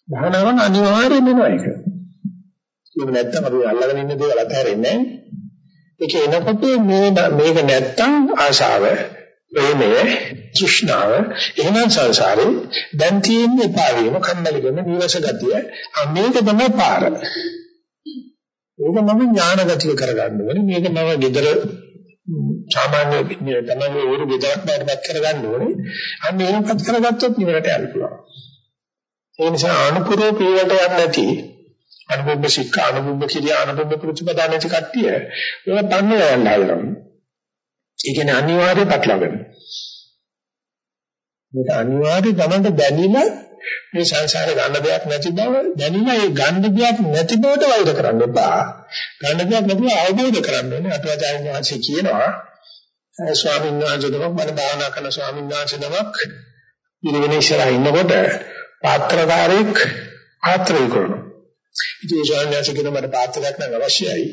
භාවනාවන් අනිවාර්යයෙන්ම වෙනවා ඒක. ඒක නැත්තම් අපි අල්ලගෙන ඉන්න දේවල් අතහැරෙන්නේ නෑ. ඒක එනකොට මේ මේක නැත්තම් ආශාව ප්‍රේමය තෘෂ්ණාව එහෙනම් සංසාරේ දැන් තියෙන්නේ පාවීම කම්මැලිකම නිවස ගතිය අනේක තමයි පාර. ඒක මම ඥානගතිය කරගන්න ඕනේ. මේක මම gedara සාමාන්‍ය තමයි ඕරු gedarak බාටපත් කරගන්න ඕනේ. අන්න ඒකපත් කරගත්තොත් නිවනට යන්න පුළුවන්. ඒ නිසා අනුපුරෝ පියවට යන්නේ නැති අනුභව සික්ක අනුභව කිරිය අනුභව ප්‍රතිපදා නැති කට්ටිය ඒක තන්නේ යන්න හදනවා. ඒ කියන්නේ අනිවාර්ය පැටලගෙන. මේක අනිවාර්ය ගමන්ට දැනিলা මේ සංසාරේ ගන්න දෙයක් නැති බව දැනিলা ඒ ගන්න දෙයක් නැති බවට වෛර කරන්න එපා. ගන්න දෙයක් නැතිව අවබෝධ කරගන්න ඕනේ. අටවචාරින් වහන්සේ කියනවා ස්වාමීන් වහන්සේ නමක් මම භාවනා කරන ස්වාමීන් වහන්සේ නමක් ඉරිගෙන ඉස්සරහා ඉන්නකොට පාත්‍රකාරයෙක් පාත්‍රය කරනවා. ඉතින් ඒ ශාන්‍යසිකන මට පාත්‍රයක් නම් අවශ්‍යයි.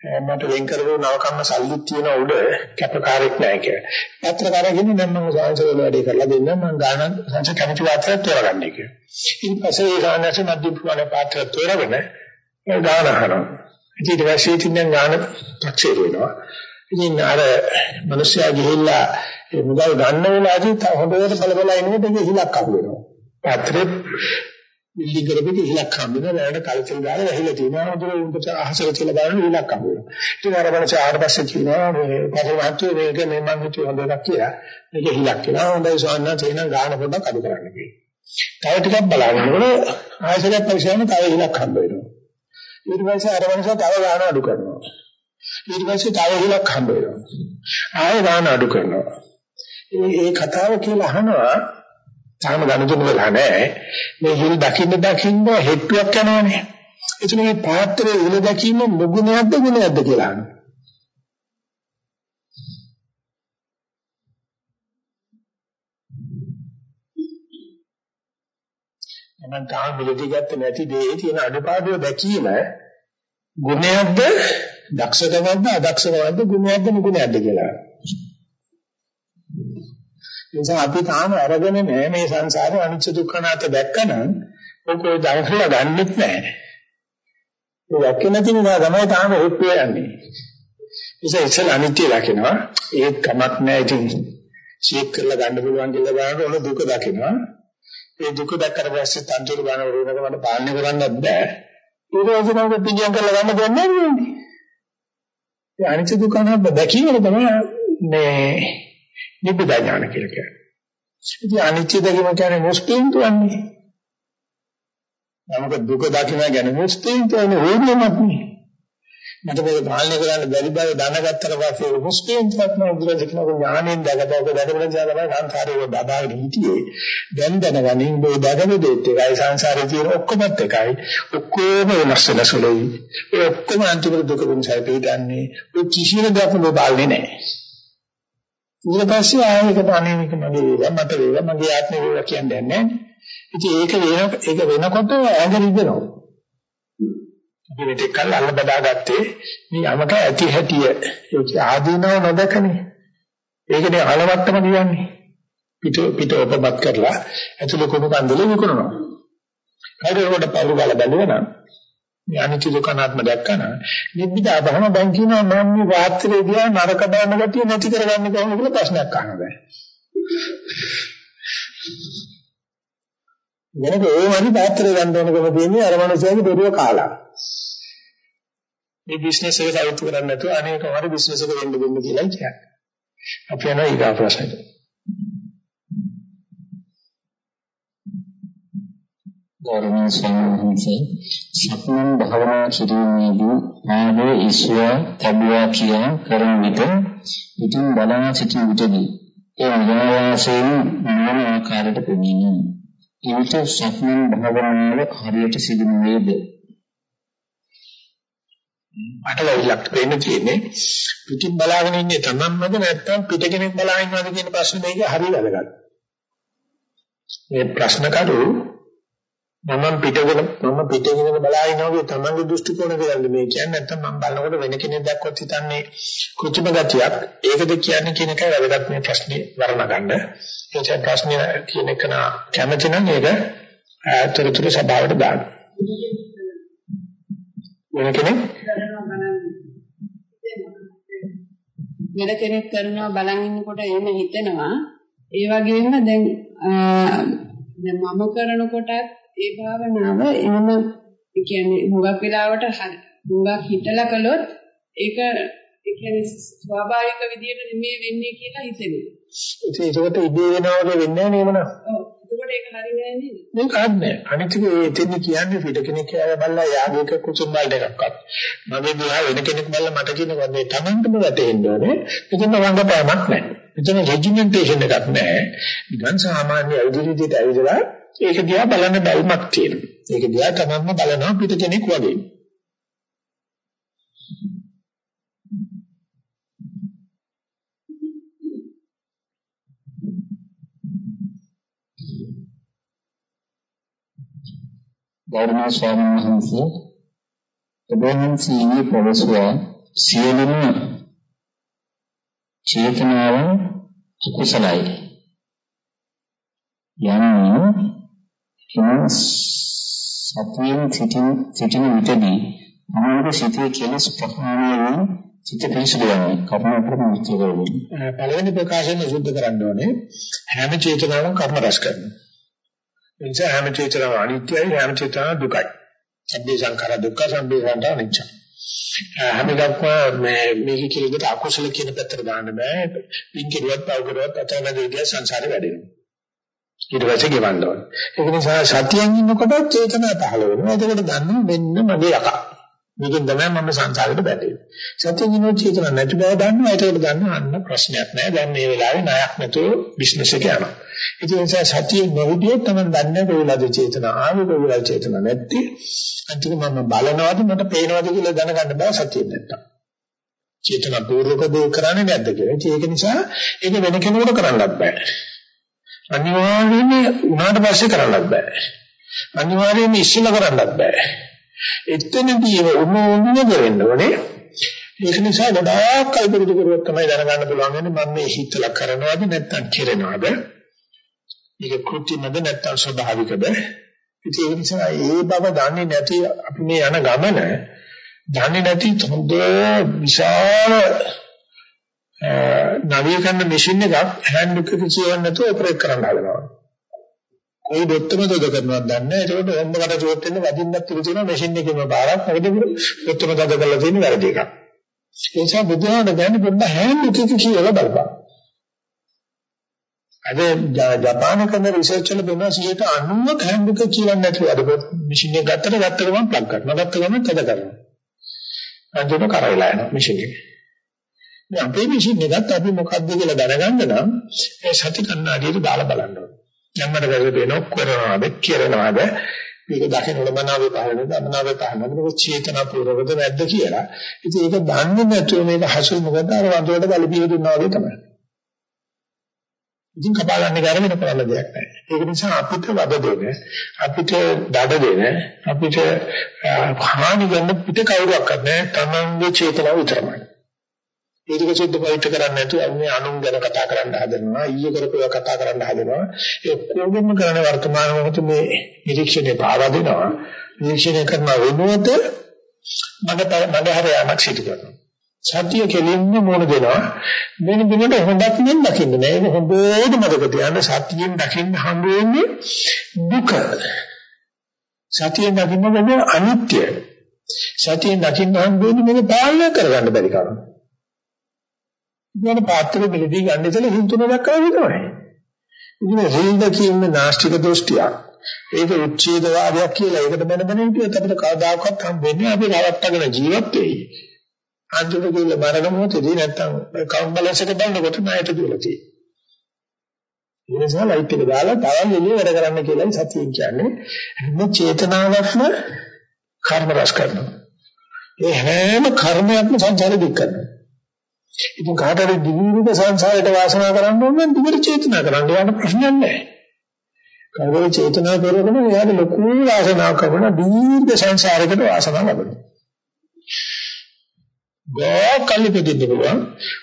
මට වෙන් කරපු නවකම්ම සල්ලිත් තියෙන උඩ කැපකාරයක් නැහැ කියලා. පත්‍රකාරයා කියන්නේ දැන් මම සාංශවල වැඩේ කරලා දෙන්න මම ගාන සංස කැමති පාත්‍රයක් තෝරගන්න කියලා. ඊට පස්සේ ඒ සාංශ මධ්‍යම ප්‍රමාණය පාත්‍රයක් තෝරගෙන ගාන අහනවා. ඊට පස්සේ ඉතින් ගාන තාක්ෂේ වෙනවා. ඉතින් අර මිනිස්සයා ගිහිල්ලා ඒ මුදල් ගන්න වෙලාවදී හොඳට බල බල ඉන්නකොට ඒක හිලක් අහු වෙනවා. පාත්‍රේ බිල්ඩින් කරපිට ඉලක්ක හම්බෙනවා. නෑට කලචල් ගාලා වැහිලා තියෙනවා. හොඳට උන්ට අහසට තියලා බලන ඉලක්ක හම්බෙනවා. ඉතින් අර බලච ආවට පස්සේ කියනවා මේ පස්සේ මහත්තයෝ මේක මේ මං හිතුව හොඳ එකක් කියලා. මේක හිලක් කියලා හොඳයි සෝන්නා තේන ගාන පොඩ්ඩක් අඩු කරන්න කියනවා තව ටිකක් බලනකොට ආයතනයක් පරිශ්‍රම තව හිලක් හම්බ වෙනවා ඊට පස්සේ අර වෙනස තව ගාන අඩු කරනවා. ඊට පස්සේ තව හිලක් හම්බ වෙනවා ආයෙ ගාන අඩු කරනවා. මේ කතාව කියලා අහනවා තාම ගණතුන වෙලා නැහැ. මේ හිල් දකින්න දකින්න හෙට්ටුවක් යනවනේ. එතන මේ පාත්‍රයේ හිල් දකින්න මුගුණයක්ද ගුණයක්ද කියලා අහනවා. මම තාම මිලදී ගත්ත නැති දේ තියෙන අඩපාඩුව දැකීම ගුණයක්ද දක්ෂකමක්ද අදක්ෂකමක්ද ගුණයක්ද නුගුණයක්ද කියලා. නිසා අපි තාම අරගෙන නැහැ මේ සංසාරේ අනිච්ච දුක්ඛ නාත දැක්කනම් ඔක ඔය දඟලලා ගන්නෙත් නැහැ. ඒ දැක්කේ නැති නිසා තමයි තාම හොප්පේ යන්නේ. නිසා ඉස්සෙල් අනිත්‍ය දකිනවා ඒත් කමක් නැහැ ඉතින් ෂේක් කරලා ගන්න පුළුවන් කියලා බලනකොට ඔන්න දුක දකිනවා. ඒ දුක දැක්කට පස්සේ තන්තුරු ගන්න වරුණකමට පාලනය කරන්නත් බෑ. ඊට පස්සේ නම් පිටියම් කරලා ගන්න දෙන්නේ නැහැ. ඒ අනිත්‍ය දුක්ඛ නාත දැකීම තමයි මේ නිබ්බුදා ඥාන කියලා කියන්නේ. ඉතින් අනිත්‍ය දැකීම කියන්නේ මුස්ලිම් තුන්නේ. නමුත් දුක දකින්න ගැන මුස්ලිම් තුන්නේ ඕනෙමත් නේ. මට මේක පාලනය කරන්න බැරි බව දැනගත්තට පස්සේ තුත්ම උග්‍රජ කියන ඥාණයෙන් දැකපුවක දැකගෙන තමයි සංසාරේ බබාගෙන හිටියේ. දැන් දැනගනින් මේ දැකපු දෙත් එකයි සංසාරේ තියෙන ඔක්කොමත් එකයි. ඔක්කොම වෙනස් වෙනසලයි. ඒ ඔක්කොම අන්තිම දුක වෙනසයි පිටන්නේ. ඔය කිසිම දෙයක් ඔබ බලන්නේ නැහැ. ඊට පස්සේ ආයෙකට අනේ මේක මගේ වේවා මට වේවා මගේ ආත්මය වේවා කියන්නේ නැහැ. ඉතින් ඒක වෙන ඒක වෙනකොට ඇඟ රිදෙනවා. අපි මෙතෙක් කල් අල්ල බදාගත්තේ මේ යමක ඇති හැටිය ඒක ආදීනව නොදකනේ. ඒකනේ අලවට්ටම කියන්නේ. පිට පිට ඔබපත් කරලා ඇතුළේ කුණු කන්දලේ විකුණනවා. හරියට පවුරු ගාලා බැලුවනම් මේ අනිත්‍ය දුකනාත්ම දැක්කන නිබ්බිදා බහම දැන් කියනවා මම මේ රාත්‍රියේ ගියා නරක දාන ගතිය නැති කරගන්න කොහොමද කියලා ප්‍රශ්නයක් අහනවා දැන්. වෙනද ඒ වගේ පාත්‍රය ගන්න ඕනකම තියෙන්නේ අර මනුස්සයාගේ දරුව කාලා. මේ බිස්නස් එක සාර්ථක කරන්නේ නැතුව අනේක වර බිස්නස් එක වෙන්න දෙන්න කියලා කියන්නේ. අපි යනවා ඊගා ප්‍රශ්නෙට. ගෞරවනීය ස්වාමීන් වහන්සේ සක්මන් භාවනා කිරීමේදී ආවේ ඊශ්වර තබුවා කියා කරන විට ඉතින් බලන සිටින විටදී ඒ නිරායාසයෙන් මොන ආකාරයට පෙනෙන්නේ ඊට සක්මන් භාවනාව හරියට සිදු නොවේද මට ලොයිලක් වෙන්න තියෙන්නේ පිටින් බලාගෙන ඉන්නේ තමන්මද නැත්නම් පිට කෙනෙක් බලාගෙන ඉන්නවද කියන ප්‍රශ්නේ මේක හරිය වැදගත්. මේ ප්‍රශ්න කරු මම පිටගෙන මම පිටගෙන බලා ඉනවගේ තමන්ගේ දෘෂ්ටි කෝණය කියලා මේ කියන්නේ නැත්නම් මම බලනකොට වෙන කෙනෙක් දැක්කොත් හිතන්නේ කෘත්‍රිම ගතියක් ඒකද කියන්නේ කියන එකයි වැදගත් මේ ප්‍රශ්නේ වර්ණ ගන්න. ඒ නිසා ප්‍රශ්නේ කියන එක නා කැමති නම් ඒක අතරතුර සභාවට දාන්න. වෙන කෙනෙක් වෙන කෙනෙක් කරනවා බලන් ඉන්නකොට එහෙම හිතෙනවා ඒ වගේම දැන් දැන් මම කරනකොටත් ඒ භාවනාව එහෙම කියන්නේ හුඟක් වෙලාවට හුඟක් හිතලා කළොත් ඒක ඒ කියන්නේ ස්වාභාවික විදියට නෙමෙයි වෙන්නේ කියලා හිතෙනවා. ඒකට ඉබේ වෙනවා වගේ වෙන්නේ නැහැ නේද? ඔව්. එතකොට ඒක හරි නෑ නේද? මේක හරිනේ. අනිත් එක ඒ දෙන්න කියන්නේ පිට කෙනෙක් කියලා බලලා යාගේක කුසුම් බල්ඩ එකක්වත්. මගේ දිහා වෙන කෙනෙක් බලලා මට කියනවා මේ Tamanටම වැටෙන්න ඕනේ. මෙතන රංගපෑමක් නැහැ. මෙතන රෙජිමෙන්ටේෂන් එකක් නැහැ. නිකන් සාමාන්‍ය අවිදිරියට ඇවිදලා ඒක දිහා බලන්න බැල්මක් තියෙනවා. ඒක දිහා තමන්ම බලනවා පිට කෙනෙක් වගේ. ගෞරවනීය ස්වාමීන් වහන්සේ ඔබවහන්සේ ප්‍රවසුවා සියලුම චේතනාවන් අකුසලයි යන්නේ කෙනෙක් සතියෙන් සිටින සිටින විටදී මොනවාද සිතේ කෙලස් ප්‍රහාණය වෙන සිත පිළිසුදුවන්නේ කර්ම කරන විචාරවලින් පළවෙනි ප්‍රකාශයෙන් සුද්ධ කරන්න ඕනේ. හැම චේතනාවම කර්ම රැස් කරනවා. ඒ නිසා හැම චේතනාවම අනිත්‍යයි හැම චේතනාවම දුකයි. සබ්බේ සංඛාර දුක්ඛ සබ්බේ සංඛාර අනිච්ච. හැම එකක්ම මේ මේක කියලකට අකුසල කියන පැත්තට දාන්න බෑ. පින් කෙරුවත් පව් කරුවත් අතනදී සංසාරේ වැඩෙනවා ඊට පස්සේ ගෙවන්න ඕනේ. ඒක නිසා සතියෙන් ඉන්නකොට චේතනා පහළ වෙනවා. එතකොට දන්නවා මෙන්න මගේ යකා. මේකෙන් තමයි මම සංසාරෙට බැඳෙන්නේ. සතියෙන් ඉන්නකොට චේතනා නැති බව දන්නවා. ඒකට දන්නවා අන්න ප්‍රශ්නයක් නෑ. දැන් මේ වෙලාවේ ණයක් නැතුව බිස්නස් එක යනවා. ඒ නිසා සතිය නොහිටියොත් තමයි දන්නේ කොයිලාද චේතනා ආවේ කොයිලාද චේතනා නැත්තේ. අන්තිම මම බලනවාද මට පේනවාද කියලා දැනගන්න බෑ සතියෙන් නැත්තම්. චේතනා පූර්වක දේ කරන්නේ නැද්ද කියලා. ඒක නිසා ඒක වෙන කෙනෙකුට කරන්නත් බෑ. අනිවාර්යයෙන්ම උනාට පස්සේ කරන්නත් බෑ. අනිවාර්යයෙන්ම ඉස්සෙල්ලා කරන්නත් බෑ. එතනදී උණු වෙන්න ඕනේ. ඒක නිසා ගොඩාක් කල්පිත කරුවොත් තමයි දැනගන්න පුළුවන් වෙන්නේ මම මේ හිතලා කරනවද නැත්නම් කෙරෙනවද? මේක කෘත්‍රිමද නැත්නම් ස්වභාවිකද? ඉතින් ඒ නිසා ඒ බව දන්නේ නැති අපි මේ යන ගමන දන්නේ නැති හොඳ විශාල නවීකරණ මැෂින් එකක් හෑන්ඩ් එකක කියවන්න නැතුව ඔපරේට් කරන්න හදනවා. කොයි දෙත්තම තද කරනවද දන්නේ නැහැ. ඒකට හොම්බකට චෝත් වෙන්න වදින්නත් ඉඳ තියෙන මැෂින් එකේම බාරක් මොකද දෙත්තම තද කරලා තියෙන වැරදි එකක්. ඒ නිසා බුදුහාම දැනන්නේ පොඩ්ඩ හෑන්ඩ් එකක කියලා බලපන්. අද ජපාන කරන රිසර්ච් වල වෙනවා 90ක් හෑන්ඩ් එක කියවන්නේ නැතුව අද මැෂින් එක ගත්තට ගත්ත ගමන් ප්ලග් කරනවා. ගත්ත ගමන් තද කරනවා. අන්තිමට කරවිලා යනවා මැෂින් එක. මේ අපේ මැෂින් එකත් අපි මොකද්ද කියලා දැනගන්න නම් ඒ සති කන්නාඩියට දාලා බලන්න ඕනේ. යම්මඩ වැරදි වෙනව කරනවාද කියනවාද මේක දකින්නකොට මනාවේ පහළනද අමනාවේ පහළනද මේක චේතනා පූර්වකද නැද්ද කියලා. ඉතින් ඒක දන්නේ නැතුව මේක හසු මොකද අර වන්දරට බලපිය දුන්නා වගේ තමයි. ඉතින් කපා ගන්න ගාන වෙන කරන්න දෙයක් නැහැ. ඒක නිසා අපිට වද දෙන, අපිට දඩ දෙන, අපිට හානි වෙන පිට කවුරක්වත් නැහැ. තමන්ගේ චේතනාව විතරමයි. ඒක සුද්ධ පවිත්‍ර කරන්නේ නැතුව මේ අනුන් ගැන කතා කරන්න හදනවා ඊයේ කරපුවා කතා කරන්න හදනවා. ඒ කොහොමද කරන වර්තමාන මොහොතේ මේ නිරීක්ෂණය පාවා දෙනවා. නිරීක්ෂණය කරන වෙනුවට මඩ මඩ හැරයක් සිදු කරනවා. සත්‍ය කෙලින්ම මොන දෙනවා. වෙන දිනකට හොඳක් නෙන් දකින්න නෑ. ඒක හොඳට මතක තියාගන්න සත්‍යයෙන් දකින්න හම්බ වෙන්නේ දුක. සත්‍යයෙන් දකින්න බෑ අනිත්‍ය. සත්‍යයෙන් දකින්න හම්බ වෙන්නේ මේක පාලනය කරගන්න බැරි කම. ඉතින් පාත්‍රෙ මෙලදී ගන්න ඉතල හිතුන දක්වා විතරයි. ඉතින් රිල්ද කියන නාස්තික දෘෂ්ටියක්. ඒක උච්ඡේදවාදයක් කියලා ඒකට බැන බැන හිටියොත් අපිට කවදාකවත් හම්බෙන්නේ අපි රවට්ටගෙන ජීවත් වෙයි. අන්තිමට කියලා මරණ මොහොතදී නැත්තම් කවුන්ට් බැලන්ස් එක බලනකොට ණයට දුවලා තියෙනවා. ඒ නිසා ලයිට් එක දාලා තවල් එළිය වැඩ කරන්න කියලායි සතියෙන් කියන්නේ. හැම චේතනාවක්ම කර්ම රස කරනවා. ඒ හැම කර්මයක්ම සංසාරේ දුක් කරනවා. ඉතින් කාට හරි දිවිවිද සංසාරයට වාසනා කරන්න ඕන නම් දිගට චේතනා කරන්න. යන ප්‍රශ්නයක් නැහැ. කාටද චේතනා කරගෙන එයාට ලොකු වාසනාවක් කරන දීර්ඝ සංසාරයකට වාසනාව ලැබෙනවා. ගෝකල් දෙන්න පුළුවන්,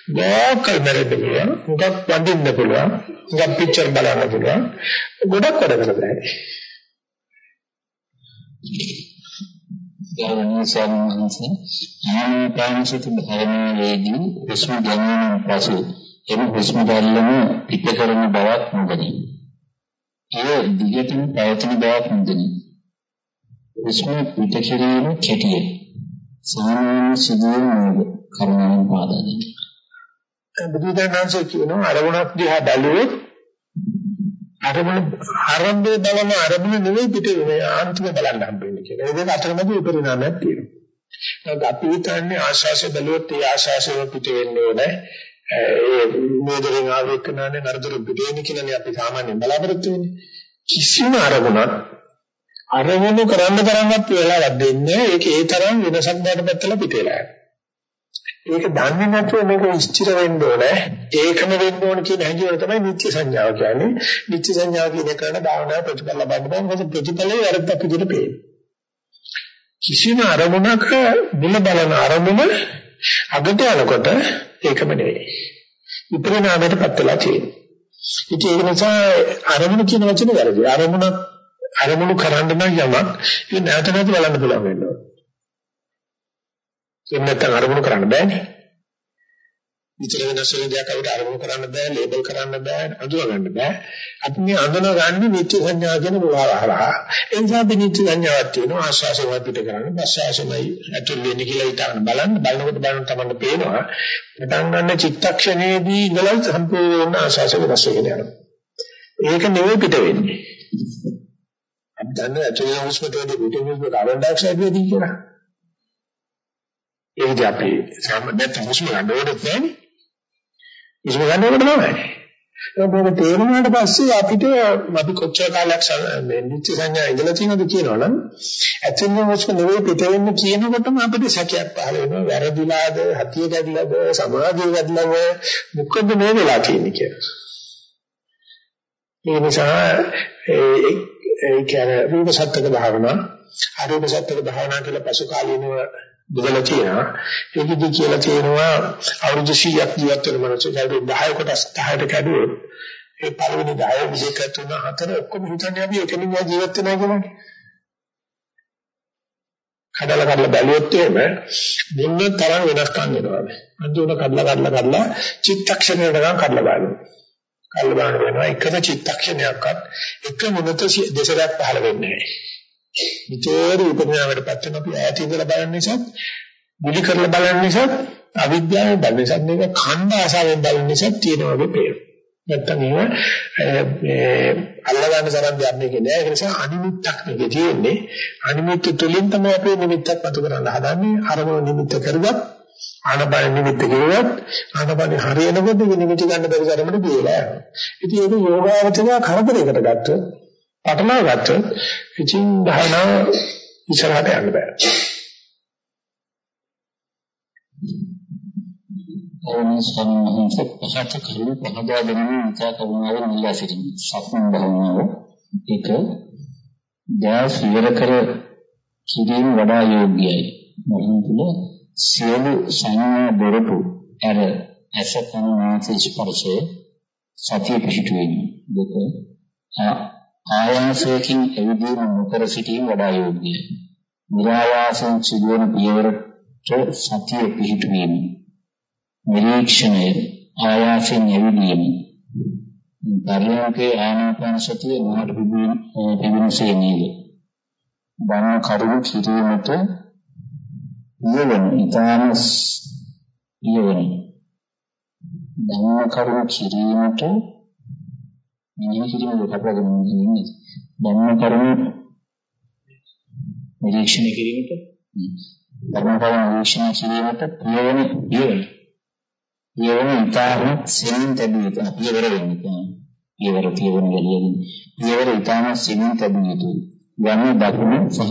ගෝකල් මැරෙන්න පුළුවන්, උගක් වඳින්න පුළුවන්, උගක් පික්චර් බලන්න පුළුවන්, ගොඩක් වැඩ කරලා ගෞරවනීය ස්වාමීන් වහන්සේ ආනාපානසති භාවනාවේදී හුස්ම ගැනීමෙන් පසු එම හුස්ම ගැනීම පිට කරන බවක් නොදැනේ. එය දිගටම පවතින බවක් නොදැනේ. හුස්ම පිට කිරීම කෙටිය. සාමාන්‍ය සිදුවීම් කරුණාවෙන් පාදා දෙන්නේ. බුදුදහමේ කියනවා අරමුණක් දිහා බැලුවොත් අරමුණ ආරම්භයේ බලන අරමුණ නෙවෙයි පිට මේ ආන්තිම බලන්න හම්බෙන්නේ කියලා. ඒ දෙක අතරමැද විපරිණාමයක් තියෙනවා. නමුත් අපි හිතන්නේ ආශාසය බැලුවොත් ඒ ආශාසය පිට වෙන්න ඕනේ. ඒ මොදරින් ආවෙකනනේ නරදරු පිට වෙන්නේ කියලානේ අපි සාමාන්‍යයෙන් බලාපොරොත්තු වෙන්නේ. කිසිම අරමුණක් අරමුණු කරන්න තරම්වත් වෙලාවක් දෙන්නේ ඒක ඒ තරම් වෙනසක් බවට පැත්තලා පිට වෙලා යනවා. ඒක දන්නේ නැතුව මේක ස්ථිර වෙන්න ඕනේ ඒකම වෙන්න ඕන කියන හැඟීම තමයි නිත්‍ය සංඥාව කියන්නේ නිත්‍ය සංඥාව කියන එකට භාවනා ප්‍රතිඵල ලබන්න බෑ මොකද ප්‍රතිඵලේ වැරද්දක් විදිහට පේනවා කිසිම අරමුණක මුල බලන අරමුණ අගට යනකොට ඒකම නෙවෙයි. විපරිණාමයටපත් වෙලා තියෙනවා. ඉතින් ඒක නිසා අරමුණ කියන වචනේ වැරදි. අරමුණ අරමුණු කරන්න නම් යමක් ඒක නැවත නැවත බලන්න පුළුවන් වෙනවා. ඒක නැත්නම් අරමුණු කරන්න බෑනේ. විතර වෙනස් වෙන දෙයක් අපිට අරමුණු කරන්න බෑ, ලේබල් කරන්න බෑ, අඳුර ගන්න බෑ. අපි මේ අඳුනගන්නේ නිත්‍ය සංඥා කියන මුලාවහරහා. ඒ නිසා අපි නිත්‍ය සංඥාවක් තියෙනවා ආශාසව පිට කරන්නේ, ප්‍රසආසමයි ඇතුල් වෙන්නේ කියලා හිතාගෙන බලන්න, බලනකොට බලන තමයි පේනවා. පටන් ගන්න චිත්තක්ෂණයේදී ඉඳලා සම්පූර්ණ ආශාසව රස වෙන යනවා. ඒක නෙවෙයි පිට වෙන්නේ. අපි දන්නේ ඇතුල් වෙන හුස්මට වඩා පිට වෙන කාබන් ඩයොක්සයිඩ් වෙදී කියලා. ඒ විදිහ අපි සාමාන්‍යයෙන් හුස්ම ගන්න ඕනේ නැහැ. හුස්ම ගන්නකොට තමයි. ඒක තේරුණාට පස්සේ අපිට අපි කොච්චර කාලයක් මේ නිත්‍ය සංඥා ඉඳලා තියෙනවද කියනවනම් ඇත්තම හුස්ම නෙවෙයි පිට වෙන්න කියනකොටම අපිට සැකයක් පහළ වෙනවා. වැරදිලාද, හතිය ගැදලාද, සමාධිය ගැදලාද මොකද මේ වෙලා තියෙන්නේ කියලා. ඒ නිසා ඒ ඒ කියන්නේ රූප සත්‍යක භාවනා, අරූප සත්‍යක භාවනා කියලා පසු කාලීනව බුදලා තියෙනවා. ඒකෙදි කියලා තියෙනවා අවුරුදු 100ක් ජීවත් වෙන මනුස්සයෙක් 10 කොටස් 10ට කැඩුවොත් ඒ පළවෙනි 10 විදේක තුන හතර ඔක්කොම හිතන්නේ අපි එකමින් ජීවත් වෙනවා කියලානේ. කඩලා කඩලා බැලුවොත් එහෙම මොන තරම් වෙනස්කම් වෙනවද? අන්තිමට කඩලා කඩලා කඩලා චිත්තක්ෂණයට ගන්න කඩලා බලනවා. කඩලා බලන වෙනවා එකම චිත්තක්ෂණයක්වත් එක මොනත දෙසරක් පහළ වෙන්නේ නැහැ. විචේර උපඥාවට පත් වෙන අපි ඈත ඉඳලා බලන නිසා, බුලි කරලා බලන නිසා, අවිද්‍යාවෙන් බලන නිසා මේක ඛණ්ඩ ආසාවෙන් බලන නිසා තියෙන වගේ පේනවා. නැත්තම් මේ අල්ලගන්න තරම් දෙයක් මේක නෑ. ඒ නිසා අනිමිත්තක් මේකේ තියෙන්නේ. අනිමිත්ත තුලින් තමයි අපි නිමිත්තක් පතු කරන්න හදන්නේ. අරමුණ නිමිත්ත කරගත් ආනපන නිමිත්ත කෙරුවත් ආනපන හරියනකොට නිමිති ගන්න බැරි තරමට ගියලා යනවා. ඉතින් ඒක යෝගාවචරය කරදරයකට ගත්තොත් පටලවා ගත්තොත් ඉතින් භාවනාව ඉස්සරහට යන්න බෑ. ඕනස් සම්මහන්සේ පහත කරු පහදා දෙන්නේ විචා කරුණාව නිලා සිටින සක්මන් භාවනාව එක දැස් විවර කර කිරීම වඩා යෝග්‍යයි. මොහොන් තුල සියලු සංඥා දොරටු අර ඇස කන නාසය ස්පර්ශය සතිය පිහිටුවෙන දෙක ආයාසයෙන් එවිදීම නොකර සිටීම වඩා යෝග්‍යයි. නිරායාසයෙන් සිදුවන පියවරට සතිය පිහිටුවීම. නිරීක්ෂණය ආයාසයෙන් එවිදීම. පරිණාමකේ ආනාපාන සතිය නාට පිබිනසේ නේද. බණ කරුණු කිරීමට යවන ඊතානස් යවන ධම්ම කරුණු කිරීමට මෙනෙහි කිරීම කපලාගෙන ඉන්නේ. ධර්ම කරුණු නිරීක්ෂණය කිරීමට ධර්ම කරුණු නිරීක්ෂණය කිරීමට පියවන පියවන පියවන ඉතාම සෙමින් තැබිය යුතු පියවර වෙන්නේ තමයි. පියවර පියවන ගලියදී පියවර ඉතාම සෙමින් තැබිය යුතුයි. යන දකුණ සහ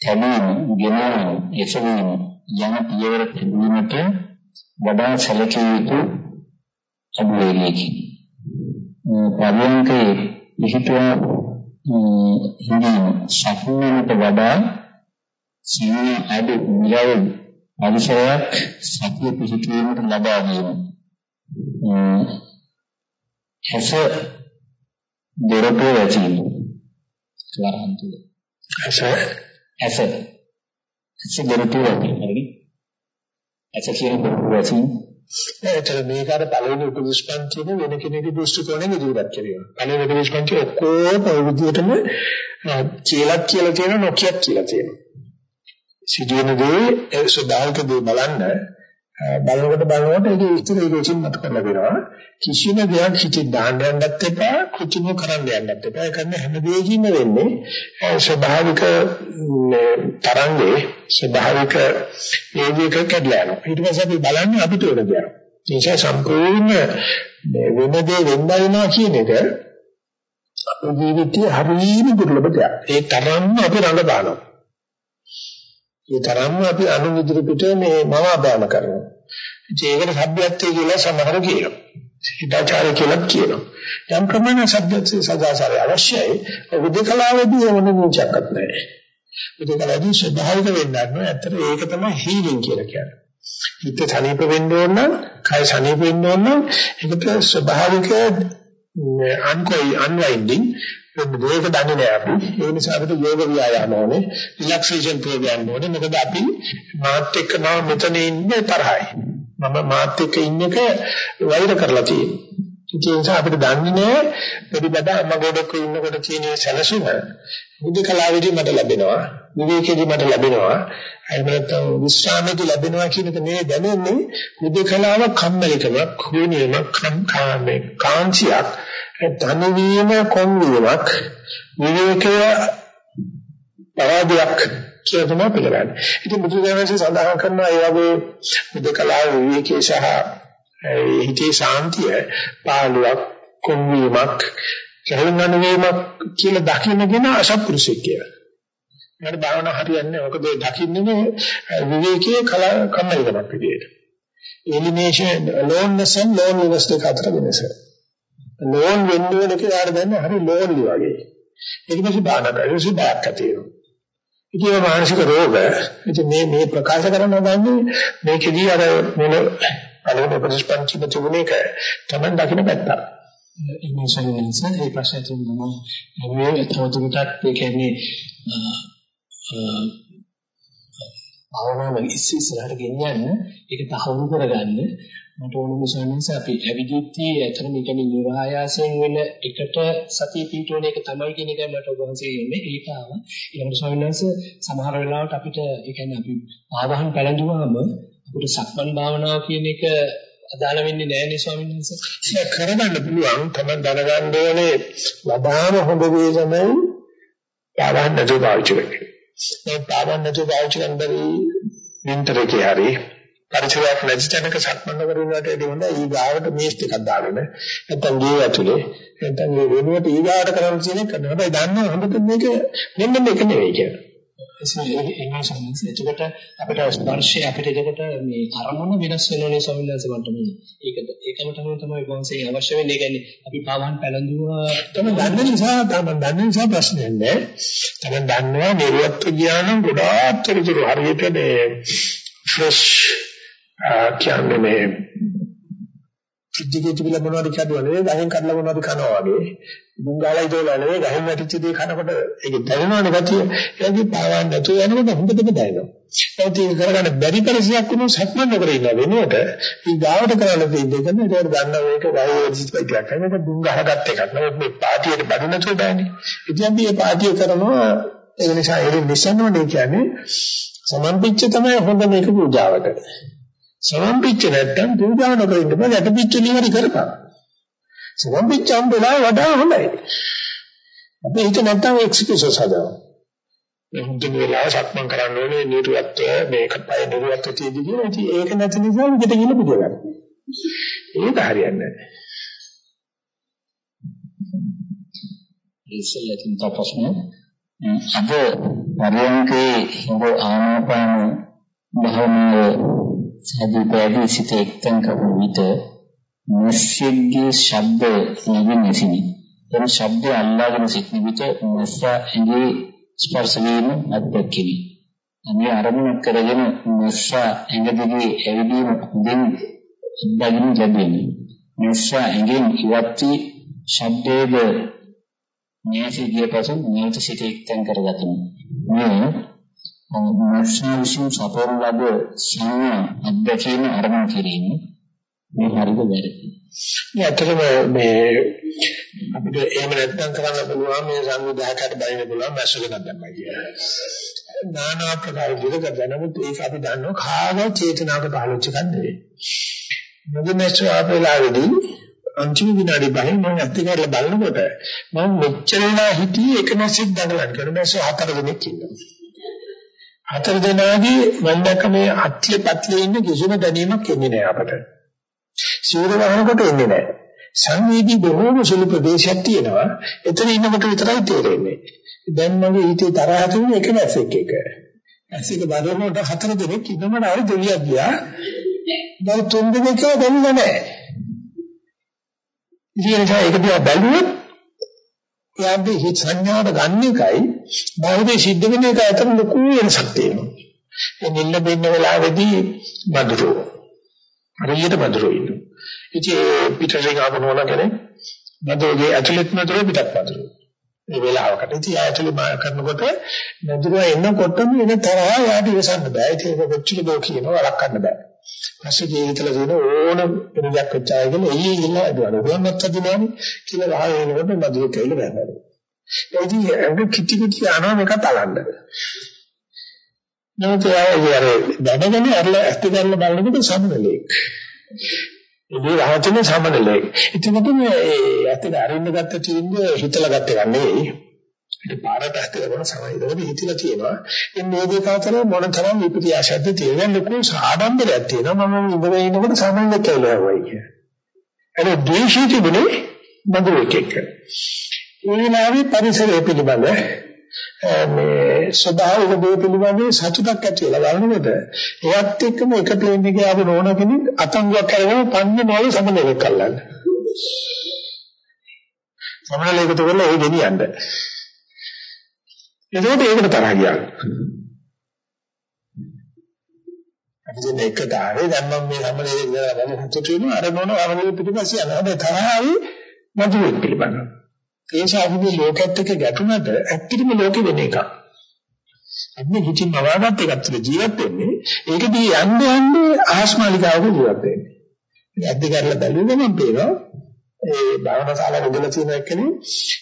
තැබීම ගෙනාම එසවීම යන පියවර තිබීමට වඩා සැලකිය යුතු අභිවේගයකින් පරියන්කේ විහිතුවා හිඳීම සක්මනට වඩා සීනි අඩු නිරවුල් පරිසරයක් සතිය පිහිටුවීමට ලබා දීම. හැස දොරටුව වැචීම. කරහන්තුල. ඇස ඇස ඇස දොරටුව වැචීම. ඇස කියන දොරටුව වැචීම ඒතර මේක අර පළවෙනි උපදේශපන්තියේ වෙන කෙනෙකුගේ දෘෂ්ටි කෝණයෙන් ඉදිරියට කිරීම. පළවෙනි උපදේශපන්තිය ඔක්කොම ඔය විදිහටම කියලා කියලා තියෙන නොකියක් කියලා තියෙනවා. සිදුවෙන දේ ස්වභාවික දේ බලන්න බලනකොට බලනකොට ඒක විස්තර ඉරේකින් මත කරලා දෙනවා. කිසිම දෙයක් හිතේ දාන්න යන්නත් එපා, කුචිම කරන්න යන්නත් එපා. ඒ කියන්නේ හැම දෙයකින්ම වෙන්නේ ස්වභාවික තරංගේ ස්වභාවික වේගයක කැඩලා යනවා. ඊට පස්සේ අපි බලන්නේ අපිට වෙන දෙයක්. ඒ නිසා සම්පූර්ණ වෙන දේ වෙන්නයිනවා කියන එක අපේ ජීවිතයේ හරියම දුර්ලභ දෙයක්. ඒ තරම්ම අපි රඟපානවා. ඒ තරම්ම අපි අනුවිදුරු පිට මේ මම අදාම කරනවා. ඒකට සભ્યත්වය කියලා සමහර කියනවා. හිතාචාර කියලා කියනවා. යම් ප්‍රමාණයක් සભ્યත්වය සදාචාරය අවශ්‍යයි. උදේකලාවේදී එවන නුචක්කත් නැහැ. උදේකලාවේදී ස්වභාවික වෙන්න ඕන. ඇත්තට ඒක තමයි හීලින් කියලා කියන්නේ. හිත සනීප වෙන්න ඕන නම්, කය සනීප වෙන්න ඕන නම්, ඒකට ස්වභාවික අන්කෝයි අන්වයින්ඩින් මේක දන්නේ නැහැ අපි. ඒ නිසා අපිට යෝග ව්‍යායාම ඕනේ, රිලැක්සේෂන් ප්‍රෝග්‍රෑම් ඕනේ. මොකද අපි මාත් එක්ක නම් මෙතන ඉන්නේ තරහයි. මම මාත් එක්ක ඉන්න එක වෛර කරලා තියෙනවා. ඒ නිසා අපිට දන්නේ නැහැ පොඩිබඩ අම්මගොඩක ඉන්නකොට තියෙන සැලසුම බුද්ධකලාවේදී මට ලැබෙනවා විවේකයේදී මට ලැබෙනවා එහෙම නැත්නම් විශ්‍රාමයේදී ලැබෙනවා කියන එක මේ දැනෙන්නේ බුද්ධකලාව කම්මැලිකමක් කුණියමක් කම්කාමේ කාංශියක් ධනවීම කොන්වීමක් විවේකය පරාදයක් කියලා තමයි පිළිගන්නේ. ඉතින් බුදුදහමේ සඳහන් කරනවා ඒ වගේ බුද්ධකලාව විවේකයේ සහ හිතේ ශාන්තිය පාළුවක් කොන්වීමක් සහලනන වීමක් කියලා දකින්නගෙන අසත්පුරුෂයෙක් කියලා. මට භාවනා හරියන්නේ මොකද දකින්නේ විවේකයේ කම්මැලිකමක් විදියට. එලිමිනේෂන් aloneness and loneliness දෙක අතර වෙනස. ලෝන් වෙන්න වෙන කියලා දැනන්නේ හරි ලෝන්ලි වගේ. ඒක නිසා බාන කරලා සිද්ධාක් තියෙනවා. ඉතින් මානසික රෝග ඉතින් මේ මේ ප්‍රකාශ කරන්න ගන්නේ මේකෙදී අර මොන අනුන ප්‍රතිස්පන්චික තිබුණේක තමයි දකින්න පැත්ත. ඒ නිසා නිසා ඒ ප්‍රශ්නේ තුනම මේ තවදුරටත් ඒ කියන්නේ භාවනාව ඉස්සෙල්ලාට ගෙනියන්න ඒක තහවුරු කරගන්න මට ඕන නිසා අපි ඇවිදිද්දී එතන මේ කියන්නේ නිරායාසයෙන් වෙන එකට සතිය පිටවන එක තමයි කියන එකයි මට ඔබ වහන්සේ කියන්නේ ඒක ආව ඊළඟට ස්වාමීන් වහන්සේ සමහර වෙලාවට අපිට ඒ කියන්නේ අපි ආවහන් පැලඳුවාම අපිට සක්මන් භාවනාව කියන එක අදාළ වෙන්නේ නැහැ නේ ස්වාමීන් වහන්සේ. ඒක කරගන්න පුළුවන් තමයි දැනගන්න ඕනේ වඩාම හොඳ දේ තමයි පාවන්න නැතුව පාවිච්චි කරන්නේ. මේ පාවන්න නැතුව පාවිච්චි කරන බැරි වින්ටර් එකේ හරි පරිසරයක් නැති තැනක සක්මන් කරනකොට ඒ හොඳ ඊගාවට මේස් ටිකක් දාගෙන නැත්නම් ගේ ඇතුලේ නැත්නම් මේ වෙනුවට ඊගාවට කරන්න තියෙන එක කරනවා. හැබැයි දන්න හොඳට මේක මෙන්න මේක නෙවෙයි කියලා. එහෙනම් සම්මත එතකොට අපිට ස්පර්ශය අපිට එතකොට මේ අරමුණ වෙනස් වෙනෝනේ ස්වාමීන් වහන්සේ මට මේකද ඒකම තමයි තමයි වංශයෙන් අවශ්‍ය වෙන්නේ. ඒ කියන්නේ අපි පාවන් පැලඳුවා තමයි දන්න නිසා තමයි දන්න නිසා ප්‍රශ්නයක් නෑ. තමයි දන්නවා නිර්වත් ඥාන ගොඩාක් තොරතුරු හරියට මේ ෆ්‍රෙෂ් කියන්නේ මේ සිද්ධිකේ තිබිලා මොනවද කියනවා නෙවෙයි ගහෙන් කඩලා මොනවද කනවා වගේ. බුංගාලයි දෝලා නෙවෙයි ගහෙන් වැටිච්ච දේ කනකොට ඒක දැනෙනවනේ ගතිය. ඒකේ පාවන්න නැතුව යනකොට හොඳටම දැනෙනවා. ඒත් ඒක කරගන්න බැරි පරිසරයක් වුණොත් සක්මන් නොකර ඉන්න වෙනුවට මේ ගාවට කරන්න තියෙන දෙක නේ. ඒකට ගන්න මේක ගායෝජිත් පයිටක් කරන එක බුංගහගත් එකක්. නමුත් මේ පාටියට බඩු නැතුව බෑනේ. ඉතින් අපි මේ පාටිය කරනවා. ඒ නිසා ඒක නිසන්වනේ කියන්නේ සමන්පිච්ච තමයි හොඳ මේක පූජාවට. සමම්පිච්ච නැත්තම් පූජා නොකර ඉන්න බෑ යටපිච්ච නිවැරදි කරපන්. සමම්පිච්චම් වෙලා වඩා හොඳයි. අපි හිත නැත්තම් එක්ස්කියුසස් හදනවා. මේ හුඟින් වෙලා සක්මන් කරන්න ඕනේ නිරුවත්ව මේක පය නිරුවත්ව තියෙදි කියන ඉතින් ඒක නැති නිසා විදිහට ගිල පුදව ගන්න. ඒක හරියන්නේ නැහැ. ඉස්සෙල්ලකින් තපස්න අද පරියන්කේ හොඳ ආනාපාන භාවනාව සාදු පැදී සිට එක්තෙන් කරන විට මස්සිගේ ශබ්ද නැගෙන සිනි. එම ශබ්ද අල්ලාගෙන සිටින විට මස්ස ඇඟේ ස්පර්ශ වීම අත්දැකිනි. මේ අරමුණක් කරගෙන මස්ස ඇඟ දිගේ ඇවිදීම හොඳින් අත්දැකීම් ලැබෙනවා. මස්ස ඇඟෙන් ඉවත් වී ශබ්දයේද න්‍යාසී ගිය පසු නැවත සිට එක්තෙන් කරගතමු. මේ මනසා විසින් සපෝරු ලබ සංඥා අධ්‍යක්ෂණ අරමුණු කිරීම මේ හරිද වැරදි. මේ ඇත්තටම මේ අපිට එහෙම නැත්නම් කරන්න පුළුවන් මේ සංවිධායකයට බයින්න පුළුවන් මැස්සක ගන්නයි කියලා. নানা ආකාර විදිහට දැනමුත් ඒක අපි දන්නවා කාගේ චේතනාවක පාලොච්ච එකක් නෙවෙයි. මොකද මැස්සෝ ආපෙලාවේදී අන්තිම විනාඩි බහින් මම ඇත්ත කරලා බලනකොට මම මෙච්චරලා හිටියේ එක මැස්සෙක් දඟලන කරන මැස්සෝ හතර දෙනෙක් ඉන්නවා. හතර දෙනාගේ මම දැක්ක මේ අත්‍ය පැත්තේ ඉන්න කිසිම දැනීමක් එන්නේ නැහැ අපට. සිවුර වහනකොට එන්නේ නැහැ. සංවේදී බොහෝම සුළු ප්‍රදේශයක් තියෙනවා. එතන ඉන්නකොට විතරයි තේරෙන්නේ. දැන් මගේ හිතේ තරහ තුනේ එක නැසෙක් එක. ඇසික බලනකොට හතර දෙනෙක් ඉන්නමඩ අර දෙවියක් ගියා. දැන් තුන් දෙනෙක් දැනෙන්නේ නැහැ. ඉතින් ඒක දිහා බැලුවොත් එයාගේ හිත සංඥාවට ගන්න එකයි බාහිර සිද්ධ වෙන එක අතර ලොකු වෙනසක් තියෙනවා. ඒ නිල්ල බින්න වෙලාවේදී බඳුරෝ. හරියට බඳුරෝ ඉන්නවා. ඉතින් පිටරේ ගාවනෝලා කෙනෙක් බඳුරෝගේ ඇතුළෙත් නතරෝ පිටත් බඳුරෝ. මේ වෙලාවකට ඉතින් ඇතුළේ මා කරනකොට බඳුරෝ එන්නකොටම එන තරහා යාට ඉවසන්න බෑ. ඉතින් ඒක කොච්චර දෝ කියනවා වළක්වන්න බෑ. පස්සේ ජීවිතල දෙන ඕන වෙනදක් වෙච්චායගෙන එළියේ ඉන්න අදවල ගොන්නත් අදිනවනේ කියලා ආයෙ එනකොට බඳුරෝ කියලා බෑ. ඒ ඉතින් ඒක කිටි කිටි යනවා මේක තලන්න. නැවත ආයෙ දැනගෙන අරලා ඇත්ත ගන්න බලනකොට සම්මලෙක්. ඉතින් රහතන සම්මලෙක්. ඉතින් මේ ඇත්ත අරින්න ගත්ත තීන්දුව හිතලා ගත්ත එක නෙවෙයි. ඒක පාරට හදගෙන සමහරවිට හිතලා තියෙනවා. ඉන්නේ මේ දෙක අතර මොන තරම් විපර්යාසයක්ද තියෙනවා. ලොකු සාඩම්බරයක් තියෙනවා. මම ඉඳගෙන ඉන්නකොට සමහරවිට කියලා වයි කිය. ඒක ද්වේෂී තිබුණේ බඳුරෙක් එක්ක. ඊළඟේ පරිසරය පිළිබඳ මේ ස්වභාවික දේ පිළිබඳව සතුටක් ඇති වෙලා බලනකොට එයත් එක්කම එක ප්ලේන් එකේ ආපු නෝන කෙනෙක් අතංගුවක් කරගෙන පන්නේ නෝල සමනලෙක් කල්ලන්න. සමනලෙකට කරලා ඒ ගෙනියන්න. එතකොට ඒකට තරහ ගියා. අපි දැන් එක දාරේ දැන් මම මේ සම්මලයේ ඉඳලා මම හුතු තියෙනවා අර මොන අරමුණු පිටිපස්සේ යනවා. තරහයි මතුවෙක් පිළිබඳව. ඒ නිසා අපි මේ ලෝකෙත් එක්ක ගැටුණට ඇත්තටම ලෝකෙ වෙන එකක්. අපි හිතින් නවාගත් එකත් ජීවත් වෙන්නේ ඒකදී යන්න යන්න ආස්මාලිකාවක ජීවත් වෙන්නේ. ඇද්ද කරලා බැලුවම මම පේනවා ඒ භාවනා ශාලාව උදලා තියෙන එකනේ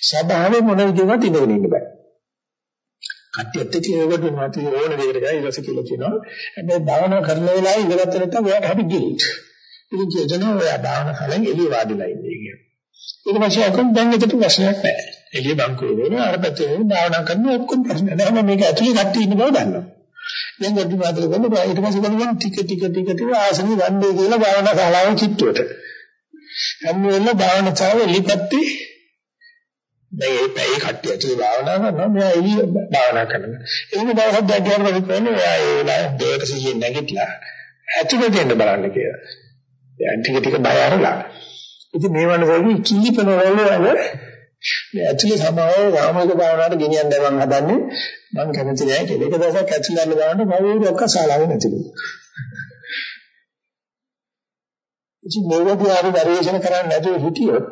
ස්වභාවයෙන් මොන විදිහකට ඉඳගෙන ඉන්න බෑ. කට්ටියත් එක්ක ඒකට නැති ඕන දෙයකට ගියා ඊට පස්සේ කියලා කියනවා හැබැයි භාවනා කරන වෙලාවේ ඉඳගත්ත නැත්නම් ඔයාට හැපි ගිල්ට් ඉතින් කියනවා ඔයා භාවනා කරලා එළිය වාඩිලා ඉන්නේ කියලා ඊට පස්සේ අකම් දැන් එකට ප්‍රශ්නයක් නැහැ එළිය බංකුවේ වෙන අර පැත්තේ භාවනා කරන ඔක්කොම ප්‍රශ්න නැහැ මේක ඇතුලේ කට්ටිය ඉන්න බව දන්නවා දැන් ගොඩි මාතල කරනවා ඊට පස්සේ බලන්න ටික ටික ටික ටික ආසනෙ වන්නේ කියලා භාවනා ශාලාවේ චිත්තුවට හැම වෙලාවෙම භාවනා ශාලාවේ එළිපැත්තේ දැන් ඒ පැය කට්ටිය ඇතුලේ භාවනා කරනවා මෙයා එළිය භාවනා කරනවා. එහෙම දවසක් දැක්කම මොකද කරන්නේ? එයා ඒ වෙලාවේ දෙයට සිහියෙන් නැගිටලා ඇතුලේ දෙන්න බලන්න කියලා. දැන් ටික ටික බය අරලා. ඉතින් මේ වගේ කීපන වල මේ ඇතුලේ සමාව රාමික භාවනාවට ගෙනියන්න මම හදන්නේ. මම කැමති නෑ කියලා. එක දවසක් ඇතුලේ යන්න බලන්න කවුරු ඔක්ක ශාලාවේ නැතිලු. ඉතින් මේකදී ආරි පරිශන කරන්නේ නැතුව හිටියොත්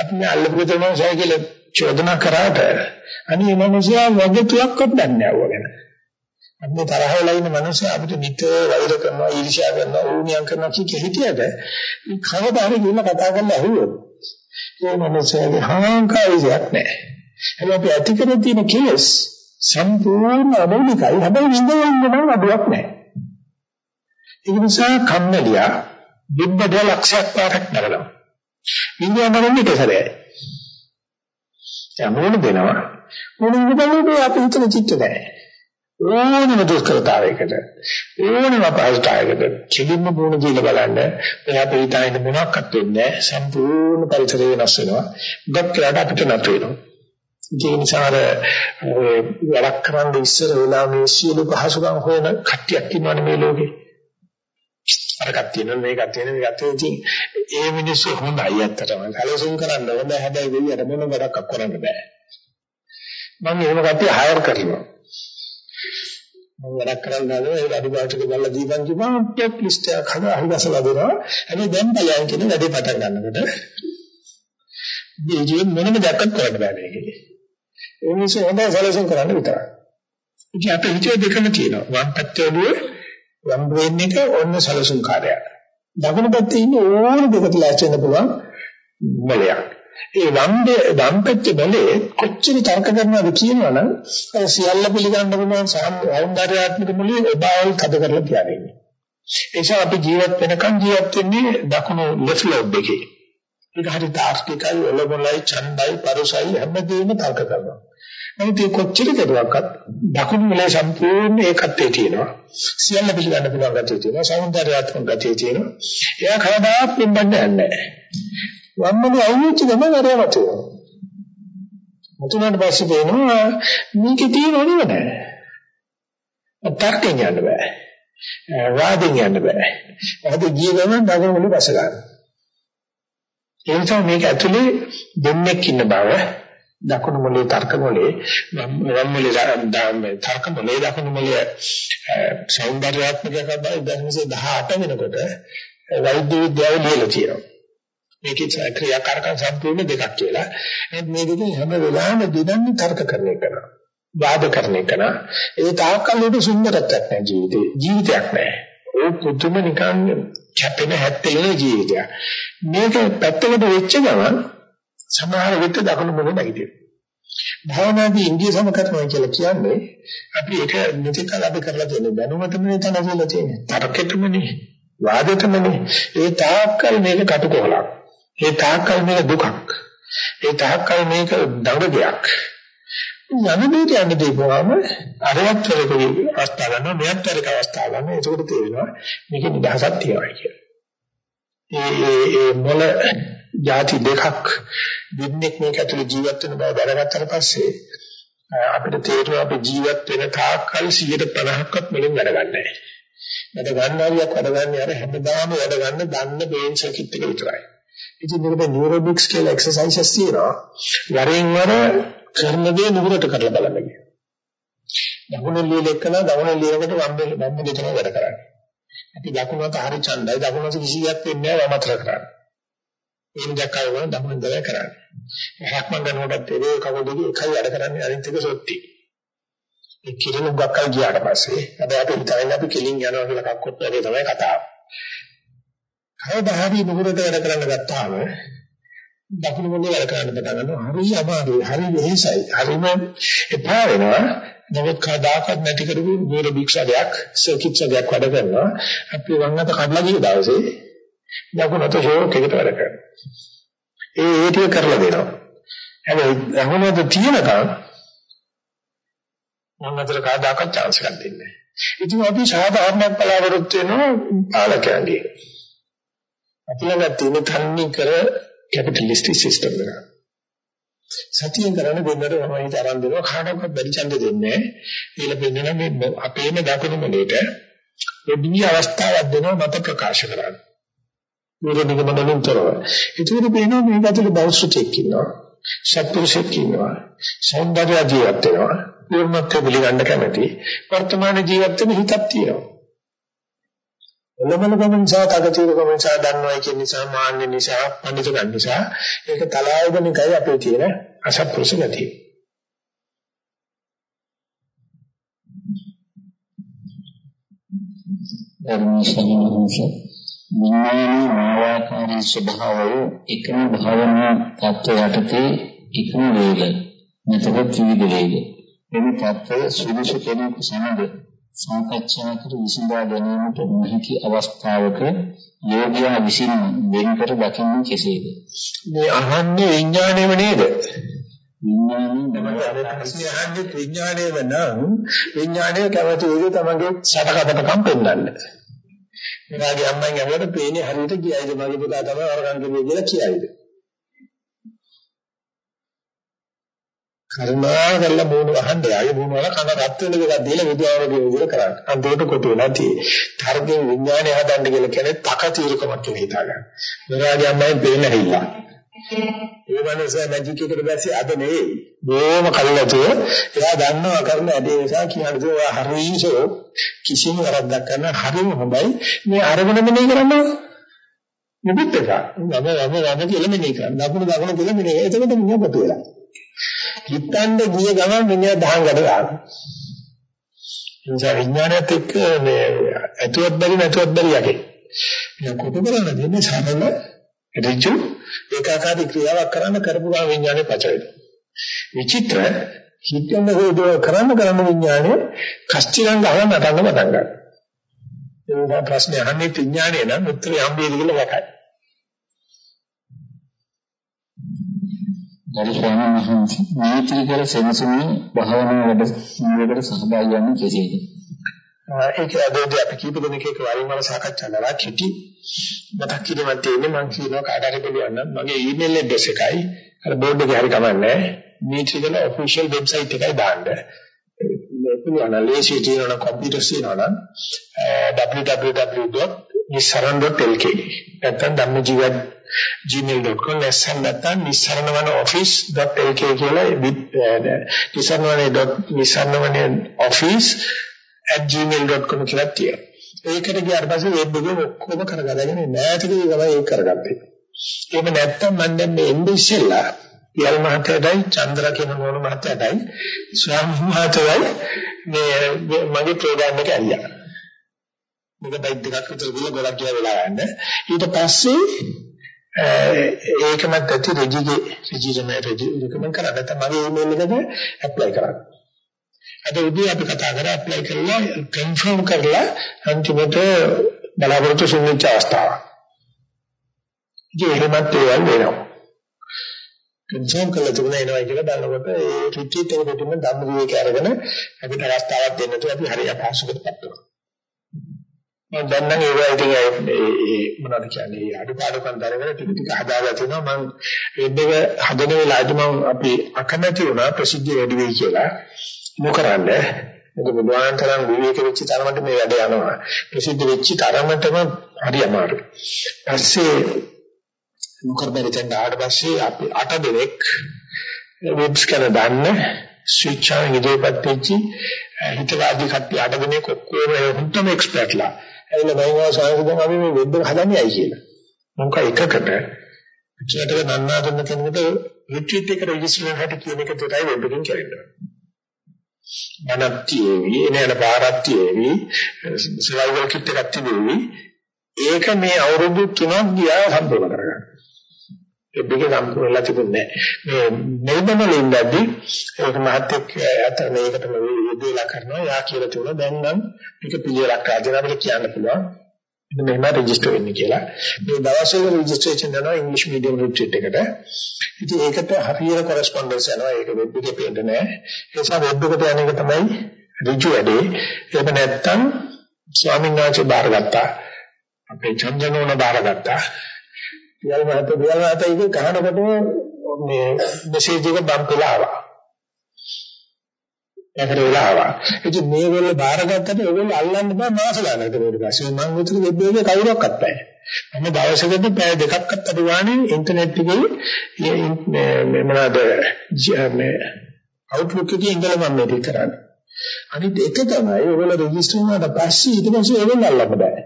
අපි මේ අල්ලපු දෙනවා කියලා චෝදනා කරාට අනිත් මිනිසයා වගතුවක්වත් දන්නේ නැහැ වගන. අපි තරහ වෙලා ඉන්න මිනිස්සු අපිට නිතර වෛර කරනවා ඊර්ෂ්‍යා කරනවා ඕනියම් කරනවා කිය හිටියට මේ කවදා හරි ගිහින් කතා කරලා ඇහුවොත් ඒ මිනිස්සයාගේ හාංකාරයක් නැහැ. හැබැයි අපි ඇති කරගෙන තියෙන කෙලස් සම්පූර්ණ අමෝනිකයි හැබැයි විඳවන්න නම් අඩුවක් නැහැ. ඒ නිසා කම්මැලියා බිම්බද ලක්ෂයක් පාරක් නරනවා. විඳවන්න නම් ඉතසරයි. යමෝන දෙනවා. මොනින් බලන්නේ අපි හිතන චිත්ත නැහැ. ඕනම දුෂ්කරතාවයකට ඕනම අපහසුතාවයකට කිලින්ම බුණ දීලා බලන්න එයා අපේ හිතයින මොනක්වත් වෙන්නේ නැහැ. සම්පූර්ණ පරිසරය වෙනස් වෙනවා. ගොඩක් කියලා අපිට නැතු වෙනවා. ඒ නිසා වැඩක් කරන්න ඉස්සර වෙලා මේ සියලු පහසුකම් හොයන කට්ටියක් ඉන්නවනේ මේ ලෝකේ. අරකට තියෙනවා මේකක් තියෙනවා මේකක් තියෙනවා ඒ මිනිස්සු හොඳයි ඇත්තටම සැලසුම් කරන්න හොඳ හැබැයි වෙලියට මොන වැඩක් කරන්න බෑ මම එහෙම කට්ටිය හයර් කරනවා මම වැඩක් කරන්න හදනවා. ඒ අඩුපාඩු බලලා දීපන් කිව්වම ටෙක් ලිස්ට් එකක් හදලා අහුගසලා දෙනවා. හැබැයි දැන් බලයන් කියන වැඩේ පටන් ගන්නකොට මේ ජීවිත මොනම දෙයක් කරන්න බෑ මේකේ. ඒ මිනිස්සු හොඳ සැලසුම් කරන්න විතරයි. ඉතින් අපේ හිතේ දෙකම තියෙනවා. වම් පැත්තේ වම් බ්‍රේන් එක ඔන්න සලසුම් කාර්යයක්. දකුණු පැත්තේ ඉන්න ඕන දෙකට ලෑස්ති වෙන්න පුළුවන් බලයක්. ඒ වම් වම් පැත්තේ බලේ කොච්චර තර්ක කරනවද කියනවනම් සියල්ල පිළිගන්න පුළුවන් සෞන්දර්යාත්මක මුලිය ඔබාවල් කද කරලා කියන්නේ. ඒ නිසා අපි ජීවත් වෙනකන් ජීවත් වෙන්නේ දකුණු ලෙෆ්ට් ලෝබ් එකේ. ඒක හරි තාර්කිකයි ඔලොමලයි ඡන්දයි පරුසයි හැමදේම තර්ක කරනවා. නමුත් ඒ කොච්චර කෙරුවක්වත් දකුණු වලේ සම්පූර්ණ ඒකත්වයේ තියෙනවා. සියල්ල පිළිගන්න පුළුවන් ගැතිය තියෙනවා. සෞන්දර්යාත්මක ගැතිය තියෙනවා. එයා කවදාවත් පින්බන්නේ නැහැ. වම්මනේ අයිච්ච ගමන් අරවට. මුතුනට පස්සේ දෙනවා මේකේ තියෙනව නේද? තර්කෙන් යන්න බෑ. වාදෙන් යන්න බෑ. මොකද ගිය ගමන් දකුණු වලේ බස ගන්න. ඒ නිසා මේක ඇතුලේ දෙන්නෙක් ඉන්න බව දකුණු මොලේ තර්ක මොලේ වම් මොලේ තර්ක මොලේ දකුණු මොලේ සෞන්දර්යාත්මක කතාව 2018 වෙනකොට වෛද්‍ය විද්‍යාවේ ලියලා තියෙනවා. මේකේ ක්‍රියාකාරකම් සම්පූර්ණ දෙකක් කියලා. එහෙනම් මේ දෙක හැම වෙලාවෙම දෙදන්නේ තර්ක කරන එක නා. වාද කරන එක නා. ඒ තාක්කල් උඩ සුන්දරත්වයක් නැහැ ජීවිතේ. ජීවිතයක් නැහැ. ඒ පුදුම නිකන් කැපෙන හැත්තේ ජීවිතයක්. මේක පැත්තකට වෙච්ච ගමන් සමහර විට දකුණු මොනේ නැගිටිනවා. භාවනාදී ඉන්දිය සම කරනවා කියලා කියන්නේ අපි ඒක මෙතකල් අපි කරලා තියෙන දැනුමතමනේ තනසලා තියෙන්නේ. තරකෙටමනේ වාදෙටමනේ. ඒ තාක්කල් මේක කටුකොලක්. ඒ තාක්කල් මේක දුකක්. ඒ තාක්කල් මේක දඟදයක්. යන දෙයට යන්න දීපුවාම අරවත් වෙලකදී අවස්ථාව ගන්නවා මෙයත් වෙලක අවස්ථාව ගන්නවා ඒකට තේරෙනවා මේක නිදහසක් තියනවා කියලා. ඒ ඒ මොළ ಜಾති දෙකක් දෙන්නෙක් මේක ඇතුළේ ජීවත් වෙන බව දැනගත්තට පස්සේ අපිට තේරෙනවා අපි ජීවත් වෙන තාක්කල් 150ක්වත් මුලින් වැඩ ගන්නෑ. වැඩ ගන්නවියක් වැඩ ගන්න අර හැමදාම වැඩ ගන්න දන්න බේන් සර්කිට් එක විතරයි. ඉතින් මේකට නියුරොබික්ස් කියලා එක්සර්සයිසස් තියෙනවා. වරින් වර කරන දේ නුගරට කරලා බලන්න කියනවා. දකුණේ ලියලෙකන දකුණේ ලියනකොට වම් වම් දෙකම වැඩ කරන්නේ. අපි දකුණට හරි ඡන්දයි දකුණට කිසියක් වෙන්නේ නැහැ වමතර කරන්නේ. එහෙම දැක්කම දකුණ දල කරන්නේ. හැක්මන් ගන්නකොටත් ඒ කවුද එකයි වැඩ කරන්නේ අනිත් එක සොත්ටි. ඒ කිරණ ගක්කල් ගියාට පස්සේ හැබැයි අපි හිතන්නේ අපි කෙලින් යනවා කියලා කක්කොත් වැඩේ තමයි කතාව. කවදා හරි නුගරට වැඩ කරන්න ගත්තාම දකුණු මොලේ වැඩ කරන්න පටන් ගන්නවා. හරි අමාරුයි, හරි වෙහෙසයි, හරිම එපා වෙනවා. නමුත් කවදාකවත් නැති කරපු නීර භික්ෂාවක්, සර්කිට්සයක් වැඩ කරනවා. අපි වංගත කඩලා ගිය දවසේ දකුණට ෂෝක් එකට වැඩ කරනවා. ඒ ඒ ටික කරලා දෙනවා. හැබැයි දකුණට තියෙනකම් මම අතර කවදාකවත් chance එකක් දෙන්නේ නැහැ. ඉතින් අපි සාධාරණයක් බලාපොරොත්තු වෙනවා පාලකයන්ගේ. අපි ළඟ තියෙන තන්නේ කර කැපිටලිස්ටික් සිස්ටම් එක. සතියෙන් කරන්නේ දෙන්නට මම හිත අරන් දෙනවා කාටවත් බැරි ඡන්ද දෙන්නේ නැහැ. ඊළ පෙන්නන මේ අපේම දකුණු මොලේට පොඩි අවස්ථාවක් දෙනවා මත ප්‍රකාශ කරන්න. මේ නිගමනවලින් තොරව. ඒකෙදි පේනවා මේක ඇතුලේ බෞද්ධයෙක් ඉන්නවා. සත්පුරුෂයෙක් ඉන්නවා. සෞන්දර්ය ජීවත් වෙනවා. පූර්ණත්ව පිළිගන්න කැමති. වර්තමාන ජීවත් වෙන හිතක් තියෙනවා. ඔලමල ගමන් නිසා තකතිර ගමන් නිසා දන්නවයි කියන නිසා මාන්න නිසා පඬිතුකම් නිසා ඒක තලාවගෙන එකයි අපේ තියෙන අසත්පුරුෂ ගතිය. ධර්මශාස්ත්‍රඥ විඥානීය මායාකාරී ස්වභාවය එකම භාවනා තත්ත්වයටදී එකම වේග නැතකොට විවිධ වේග එම තත්ත්වය සුදුසු කෙනෙකු සමග සාකච්ඡා කර විසඳා ගැනීමට නොහැකි අවස්ථාවක යෝගියා විසින් වෙන්කර දකින්නේ කෙසේද? මේ අහන්නේ විඥාණයම නේද? අහන්නේ විඥාණයම නම් විඥාණය කැමති උදේ තමගේ සටකපටකම් පෙන්වන්න. එයාගේ අම්මෙන් අහුවට පේන්නේ හරියට කියයිද මගේ පුතා තමයි කරුවේ කියලා කියයිද? කරුණා කරලා මූණ වහන්න යාගේ මූණ වල කන රත් වෙන දෙයක් දීලා විද්‍යාවගේ විදිහට කරන්න. අන්තිමට කොට වෙලා තියෙන්නේ. තර්කයෙන් විඥානය හදන්න කියලා කියන්නේ තක తీරකමක් කියලා හිතා ගන්න. මෙයාගේ අම්මෙන් පේන්න හිල්ලා. ඒ මනසේ මැජික් එකට බැස්සේ අද නෙවෙයි. බොහොම කල්ලාතෝ එයා දන්නවා කරන ඇදේ නිසා කියන්නේ ඔය හරියසෝ කිසිම වරද්දක් කරන හරිම හොඳයි. මේ අරගෙන මෙනේ කරන්නේ නිබුත් එක. නම නම නම කියලා මෙනේ කරන්න. දකුණු දකුණු කියලා මෙනේ. එතකොට මිනිහ පොතු වෙලා. හිතන්න ගිය ගමන් මිනිහා දහංගට දානවා. එනිසා විඥානයත් එක්ක මේ ඇතුවත් බැරි නැතුවත් බැරි යකේ. මේ කොට කරන දෙන්නේ සරල ඍජු ඒකාකාරී ක්‍රියාවක් කරන්න කරපු ගමන් විඥානේ පචවෙනවා. විචිත්‍ර හිතන්න හොදව කරන්න කරන විඥානේ කස්තිරංග ගහලා නටන්න පටන් ගන්නවා. ඒ ප්‍රශ්නේ අහන්නේ විඥානේ නම් උත්තරේ හම්බෙන්නේ කියලා වැකයි. ගරු ස්වාමීන් වහන්සේ මෛත්‍රී කර සෙනසුනේ භාවනා වැඩ සහභාගී වන්නේ කෙසේද? ඒක අදෝදී අපි කීප දෙනෙක් එක්ක වරින් වර සාකච්ඡා කරලා කිටි මතක් කිරීමක් තියෙන්නේ මම කියනවා කාට හරි පුළුවන් නම් මගේ ඊමේල් ඇඩ්‍රස් එකයි අර බෝඩ් එකේ හරි කමන්නේ මෛත්‍රී කර ඔෆිෂියල් වෙබ්සයිට් එකයි දාන්න. මේ පුළුවන් ලේසි තියෙනවා කම්පියුටර් තියෙනවා නම් www nissaran.lk නැත්නම් ධම්මජීවත් gmail.com නැත්නම් නැත්නම් nissaranwana office.lk කියලා nissaranwana eh, eh, office at gmail.com කියලා තියෙනවා. ඒකට ගියාට පස්සේ වෙබ් එකේ ඔක්කොම කරගදාගෙන නැතිකේ තමයි ඒක කරගත්තේ. එහෙම නැත්නම් මම දැන් මේ එන්නේ ඉස්සෙල්ලා පියල් මහත්තයාටයි චන්ද්‍ර කියන නෝන මහත්තයාටයි ස්වාමී මහත්තයයි මේ මගේ ප්‍රෝග්‍රෑම් එක ඇරියා. මේක බයික් දෙකක් විතර ගිහලා ගොඩක් කියලා වෙලා ගන්න. ඊට පස්සේ ඒකමත් ඇති රෙජිගේ රෙජිජම රෙජි රෙකමන්ඩ් කරා නැත්නම් මගේ ඊමේල් එකට ඇප්ලයි කරන්න. අද උදේ අපි කතා කරා ඇප්ලයි කරලා කන්ෆර්ම් කරලා අන්තිමට බලාපොරොත්තු සුන්නිච්ච අවස්ථාව. ඉතින් එහෙමත් ඒවල් වෙනවා. කන්ෆර්ම් කරලා තිබුණා එනවා කියලා බලනකොට ඒ රිට්‍රීට් එකකටම ධම්ම විවේක අරගෙන අපිට අවස්ථාවක් දෙන්න තු අපි හරිය අපහසුකටපත් වෙනවා. මම දැන් නම් ඒවා ඉතින් ඒ මොනවද කියන්නේ? අඩුපාඩුකම් දරගෙන ටික ටික හදාලා තිනවා. මම වෙබ් එක හදන වෙලාවදී මම අපි අකමැති වුණා ප්‍රසිද්ධිය වැඩි වෙයි කියලා. මොකරන්න? මොකද බුදුහාමතරන් විවේක වෙච්ච තරමට මේ වැඩ යනවා. ප්‍රසිද්ධ වෙච්ච තරමටම හරි අමාරුයි ඊපස්සේ මොකද බැරි දැන් ආවට පස්සේ අපි අට දෙනෙක් වෙබ්ස් කරන දාන්න ස්විච් ආන් ඉදේපත් වෙච්චි හිතවාදී කට්ටිය අට දෙනෙක් ඔක්කොම හුත්තම එක්ස්පර්ට්ලා ඇවිල්ලා මම සායසුදන් අපි මේ වෙබ් එක හදන්නේ ඇයි කියලා. මොකක් එකකට පිටරට නන්නා දුන්න කෙනෙකුට රිට්‍රීට් එකට රෙජිස්ටර් වෙන්න හැටි කියන එක විතරයි වෙබ් එකෙන් කරන්නේ. මනක් තියේවි එනේන පාරක් තියේවි සර්වයිවල් කිට් එකක් තියේවි ඒක මේ අවුරුදු 3ක් ගියා සම්පූර්ණ කරගන්න. වෙබ් එක සම්පූර්ණ වෙලා තිබුණේ නැහැ. මේ මෙල්බන් වල ඉඳද්දි ඒක මහත්ෙක් අතර මේකටම යොදලා කරනවා. යා කියලා තුන දැන් නම් මේක පිළිවෙලක් ආගෙන අපිට කියන්න පුළුවන්. මෙන්න මෙහෙම රෙජිස්ටර් වෙන්න කියලා. මේ දවස්වල රෙජිස්ට්‍රේෂන් යනවා ඉංග්‍රීසි මීඩියම් රිට්‍රීට් එකට. ඉතින් ඒකට හරියට කොරස්පොන්ඩන්ස් යනවා. ඒක වෙබ් එකේ පේන්නේ නැහැ. ඒ නිසා වෙබ් එකට යන එක තමයි ඍජු වැඩේ. ඒක නැත්තම් ස්වාමීන් වහන්සේ බාරගත්තා. අපේ චන්දනෝන බාරගත්තා. පියල් මහත පියල් මහත ඒක කනකොට මේ මෙසේජ් එක බම්ප් වෙලා ආවා. ඒකට වෙලා ආවා. ඉතින් මේගොල්ලෝ බාරගත්තට ඒගොල්ලෝ අල්ලන්න බෑ මාස ගන්නකට ඊට පස්සේ මම උතුරු වෙබ් එකේ කවුරක්වත් නැහැ. මම දවසකට පැය දෙකක්වත් අඩු ගානේ ඉන්ටර්නෙට් එකේ මේ මොනවාද මේ අවුට්ලුක් එකේ ඉඳලා මම මේක කරන්නේ. අනිත් එක තමයි ඒගොල්ලෝ රෙජිස්ටර් වුණාට පස්සේ ඊට පස්සේ ඒගොල්ලෝ අල්ලන්න බෑ.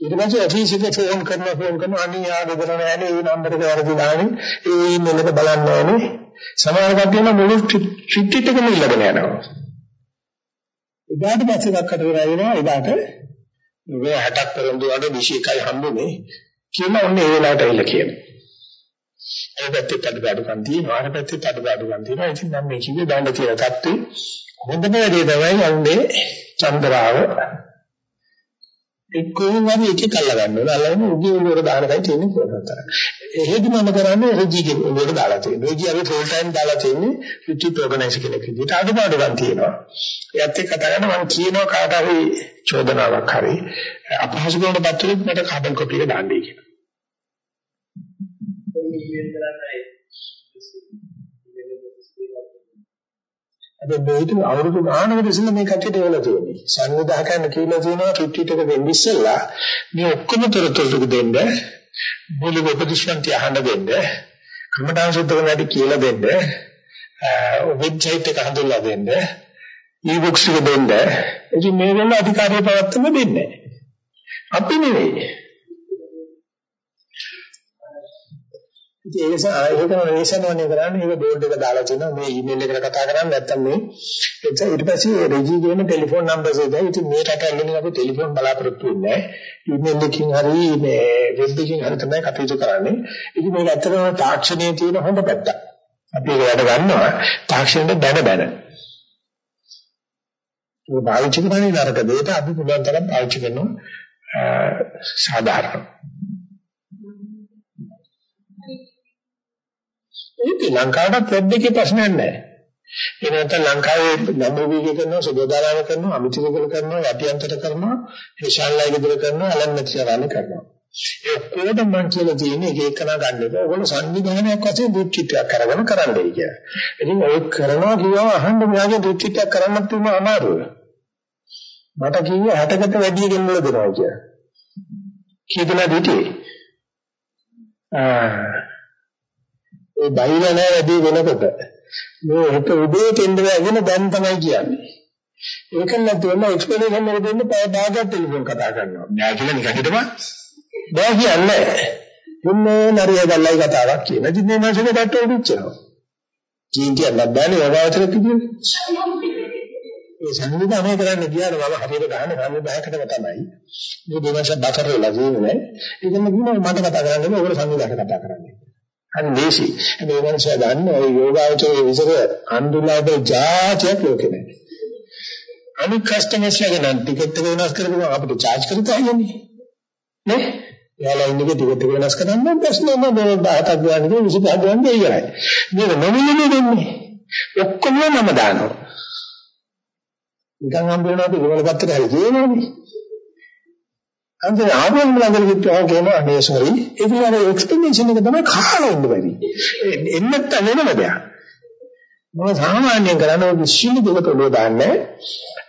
ඊට පස්සේ ඔෆිස් එකට ෆෝන් කරනවා ෆෝන් කරනවා අනිත් ආ ගෙදර නෑනේ ඒ නම්බර් එක වැරදි දාන්නේ ඒ ඊමේල් එක බලන්න ඕනේ සමහර කට්ටියම මුළු ට්‍රිට් එකම ඉල්ලගෙන යනවා. එදාට පස්සේ දක්කට වෙනවා එදාට මේ 60ක් පෙරම්දු වල 21යි හම්බුනේ කියලා ඔන්න ඒ වෙලාවට ඇවිල්ලා කියනවා. ඒ පැත්තේ අඩුපාඩුකම් තියෙනවා අර පැත්තේ අඩුපාඩුකම් තියෙනවා. ඉතින් මම මේ කිව්වේ දඬ කියලා තත්ත්වේ හොඳම දේ තමයි යන්නේ චන්ද්‍රාව එක්කම වගේ එකක් අල්ල ගන්න ඕන. අල්ලගෙන උගේ උඩට දාන එකයි තියෙන්නේ කොහොමද? එහෙදි මම කරන්නේ රෙජිගේ උඩට දාලා තියෙනවා. රෙජි අපි ෆුල් ටයිම් දාලා තියෙන්නේ රිට්‍රීට් ඕගනයිසර් කෙනෙක් විදිහට අඩුපාඩු ගන්න තියෙනවා. ඒත් එක්ක කතා කරන මම කියනවා කාට හරි චෝදනාවක් හරි අපහසුකමකට පත්වෙත් මට කාබන් කොපි එක දාන්නයි කියලා. අද මේක අවුරුදු ගානකට ඉස්සෙල්ලා මේ කට්ටියට වෙලා තියෙන්නේ. සංවිධායකයන් කියලා තියෙනවා රිට්‍රීට් එක වෙන්න ඉස්සෙල්ලා මේ ඔක්කොම තොරතුරු දෙන්න මූලික උපදේශන්ති අහන්න දෙන්න කමඨාන් සුද්ධ කරන්නට කියලා දෙන්න වෙබ්සයිට් එක හදලා දෙන්න ඊ-බුක්ස් එක දෙන්න. ඉතින් මේගොල්ලෝ අධිකාරිය පවත්වන්න දෙන්නේ අපි නෙවෙයි. ඉතින් ඒ නිසා ඒක නේෂන්වන්නේ කරන්නේ. ඒක බෝඩ් එක දාලා තිනවා මේ ඊමේල් එකට කතා කරන්නේ නැත්නම් මේ එතන ඊට පස්සේ රෙජි කියන ටෙලිෆෝන් නම්බර්ස් එක ඉතින් මේ රටවලින් අපි ටෙලිෆෝන් බලාපොරොත්තු වෙන්නේ ඊමේල් එකකින් හරි මේ වෙබ් එකකින් හරි තමයි කටයුතු කරන්නේ. ඉතින් මේක ඇත්තටම තාක්ෂණයේ තියෙන හොඳ පැත්ත අපි ඒක වැඩ ගන්නවා. තාක්ෂණයට බැන බැන. ඒ පාවිච්චි කරන්නේ නරක දෙයට අපි පුළුවන් තරම් පාවිච්චි කරනවා. සාධාරණ ඒක ලංකාවටත් වෙබ් එකේ ප්‍රශ්නයක් නැහැ. ඒ නැත්නම් ලංකාවේ නම්බුවිගේ කරනවා සුබදාරාම කරනවා අමිතිකල කරනවා යටිඅන්තර කරනවා හේෂාල්ලයි ගෙදර කරනවා අලන්නතිරාම කරනවා. ඒ ඔක්කොම මම කියලා තියෙන්නේ එක එකනා ගන්න එක. ඔයගොල්ලෝ සංවිධානයක් වශයෙන් දුක්චිතයක් කරගෙන කරන්නයි කියලා. ඉතින් ඔය කරනවා කියව අහන්න මෙයාගේ දුක්චිතයක් කරන්නත් තියෙන අමාරුයි. මට කිව්වේ 60කට වැඩි ගෙන්නලා දෙනවා කියලා. කීදලා දිටේ. ආ ඒ බයිලා නෑ වැඩි වෙනකොට මේ හිත උදේ තෙන්දර ඇගෙන දැන් තමයි කියන්නේ. ඒක නැතුවම එක්ස්ප්ලනේෂන් එක දෙන්න පැය භාගයක් ටෙලිෆෝන් කතා කරනවා. නෑ කියලා නිකන් හිටපන්. බෑ කියන්නේ. දුන්නේ නරිය ගල්ලයි කතාවක් කියන. ඉතින් මේ මාසෙක ඩක්ටර් උදිච්චනවා. ජීන්තිය ලබන්නේ යෝගාවචර කිව්වේ. ඒ සංවිධානය කරන්න ගියාම මම හරියට ගහන්නේ සංවිධායකටම තමයි. මේ දෙවන්ස බතරලා කියන්නේ. ඒකම කියනවා මට කතා කරන්න බෑ ඔයගොල්ලෝ සංවිධායක කතා කරන්නේ. හරි ලේසි. මේ වෙනස ගන්න ඔය යෝගාවචරයේ විතර අන්දුලාද જાතියක් ලෝකේ නැහැ. අනිත් කස්ටමර්ස් ලගේ නම් ටිකට් එක වෙනස් කරපුවම අපිට charge කරලා යන්නේ. නේ? එයාලා ඉන්නේ ටිකට් එක වෙනස් කරන්න ප්‍රශ්න නෑ මේ 17ක් ගානේ 25ක් ගානේ ඉවරයි. මේක නොමිලේ දෙන්නේ. ඔක්කොම නම දානවා. නිකන් හම්බ වෙනවාද ඒවල පැත්තට හරි කියනවනේ. අන්තිම ආවම ළඟට ගිහින් කියනවා අනේ සෝරි ඒක නේද එක්ස්ප්ලනේෂන් එක තමයි කහලා ඉන්න බැරි. එන්නත් වෙනම දෙයක්. මම සාමාන්‍යයෙන් කරන්නේ විශ්ින්න දෙක පොළොව දාන්නේ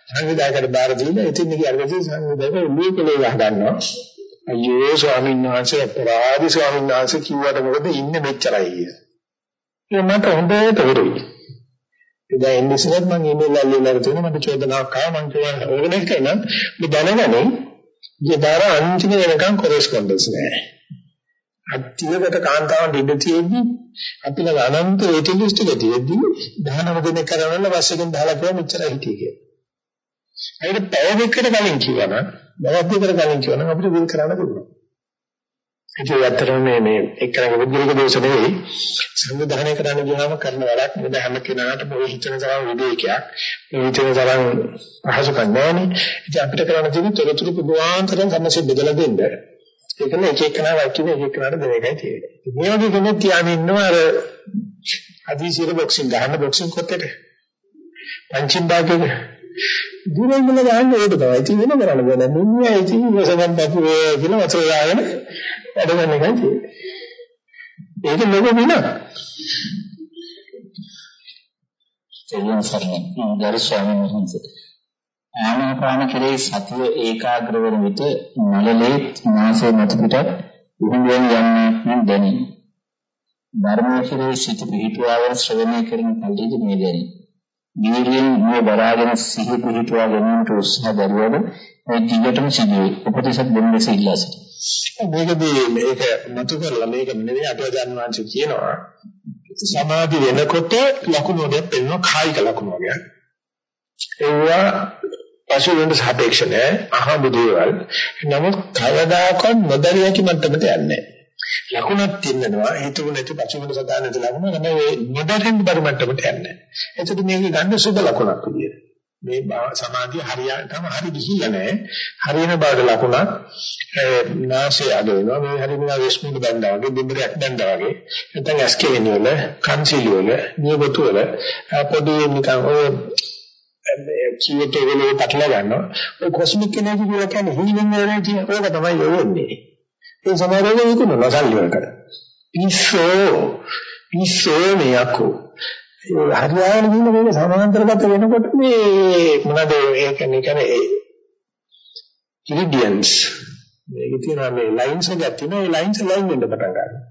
සංවිධායකට බාර දීලා ඉතින් ඉන්නේ අරගෙන සංවිධායක මේකලේ ගහගන්නවා. අයියෝ ස්වාමීන් වහන්සේ අපරාධි ස්වාමීන් වහන්සේ කිව්වට මොකද ඉන්නේ මෙච්චරයි කියලා. ඒ මට හොඳට තේරුයි. ඉතින් එන්නේ ඉස්සරත් මම ඊමේල් අල්ලලා තියෙනවා මට චෝදනාවක් ආවා මම කියනවා ඕගනයිස් කරන්න මේ දැනගනි ඊදාර අන්තිම වෙනකන් කොරස්පොන්ඩන්ස් නෑ. අත්‍යවකට කාන්තාවන් ඉඳ තියෙද්දි අපි ළඟ අනන්ත වේටිං ලිස්ට් එක තියෙද්දි 19 දිනක් කරනවල වස්සකින් 10 කිව්වා මෙච්චර හිටියේ කියලා. ඒකට පැය දෙකකට කලින් කිව්වනම් දවස් දෙකකට කලින් කිව්වනම් අපිට විල් කරන්න පුළුවන්. ඒක ඇත්තටම මේ මේ එක්කෙනෙක් බුද්ධික දෝෂ නෙවෙයි. සංවිධානය කරන්න ගියාම කරන වැඩක් මොකද හැම කෙනාටම ඔය හිතන තරම් විවේකයක්. මේ හිතන තරම් පහසුකම් නැහැනේ. ඉතින් අපිට කරන්න තියෙන්නේ තොරතුරු පුදුආන්තරම් සම්මසේ බෙදලා දෙන්න. ඒක නේ එක එකනා වකින එක එකනාට දෙන එකයි තියෙන්නේ. මේ වගේ කෙනෙක් තියාගෙන ඉන්නවා අර අදීසිර බොක්සින් ගහන්න බොක්සින් කොටේට පංචින් බාගේක දුරින් මුල ගහන්න ඒක තමයි ඉතින් වෙන කරන්න බෑ මුන්නේ ඉතින් වසගම් බපුවේ කියලා වතුර දාගෙන වැඩ ගන්න එකයි තියෙන්නේ. ඒක ලොකු විනක්. එයන් සරණ ගරු ස්වාමීන් වහන්සේ. ආනාපාන කෙරේ සතිය ඒකාග්‍ර වන විට මලලේ නාසය මත පිට උහුවෙන් යන්නේ දැනේ. ධර්මයේ සිට පිහිටුවාගෙන ශ්‍රවණය කරන කල්හිද මේ දැනේ. වීර්යයෙන් මේ බලාගෙන සිහි පිහිටුවා ගැනීමට උත්සාහ දරුවද මේ දිගටම සිදුවේ. උපදේශක් දෙන්න ඉල්ලා සිටිනවා. මේකදී මේක නතු කරලා මේක නෙවෙයි අටවදන් වංශ කියනවා සමාධි වෙනකොට ලකුණු වලින් පෙන්වන කායික ලකුණු වගේ ඒවා පසු වෙන සාපේක්ෂ නෑ අහඹ දේවල් නමුත් කවදාකවත් නොදැරිය හැකි මට්ටමට යන්නේ ලකුණක් තින්නනවා හේතුව නැති පසු වෙන සදාන නැති ලකුණ තමයි නොදැරින් බර මට්ටමට යන්නේ එතකොට මේක ගන්න සුබ ලකුණක් විදියට මේ සමාධිය හරියටම හරි ගිහිල්ලා නැහැ. හරියන බාද ලකුණක් නාසය අද වෙනවා. මේ හරියන වෙස්මුණ බැඳා වගේ, බින්දරයක් බැඳා වගේ. නැත්නම් ඇස්කේලින් වල, කන්සිල් වල, නියපොතු වල පොඩි නිකන් ඔය කීයට වෙලේ පැටල ගන්නවා. ඔය කොස්මික් එනර්ජි කියලා කියන්නේ හීලින් එනර්ජි ඒක තමයි වෙන්නේ. ඒ සමහරවල් විකුණන සල්ලි වලට. පිස්සෝ පිස්සෝ නියකෝ හරියාගෙන ගිහින් මේක සමාන්තරගත වෙනකොට මේ මොනවද ඒක කියන්නේ ඉරිඩියන්ස්. මේක තියෙනවා මේ ලයින්ස් එකක් තියෙනවා. ඒ ලයින්ස් ලයින් වෙන්න පටන් ගන්නවා.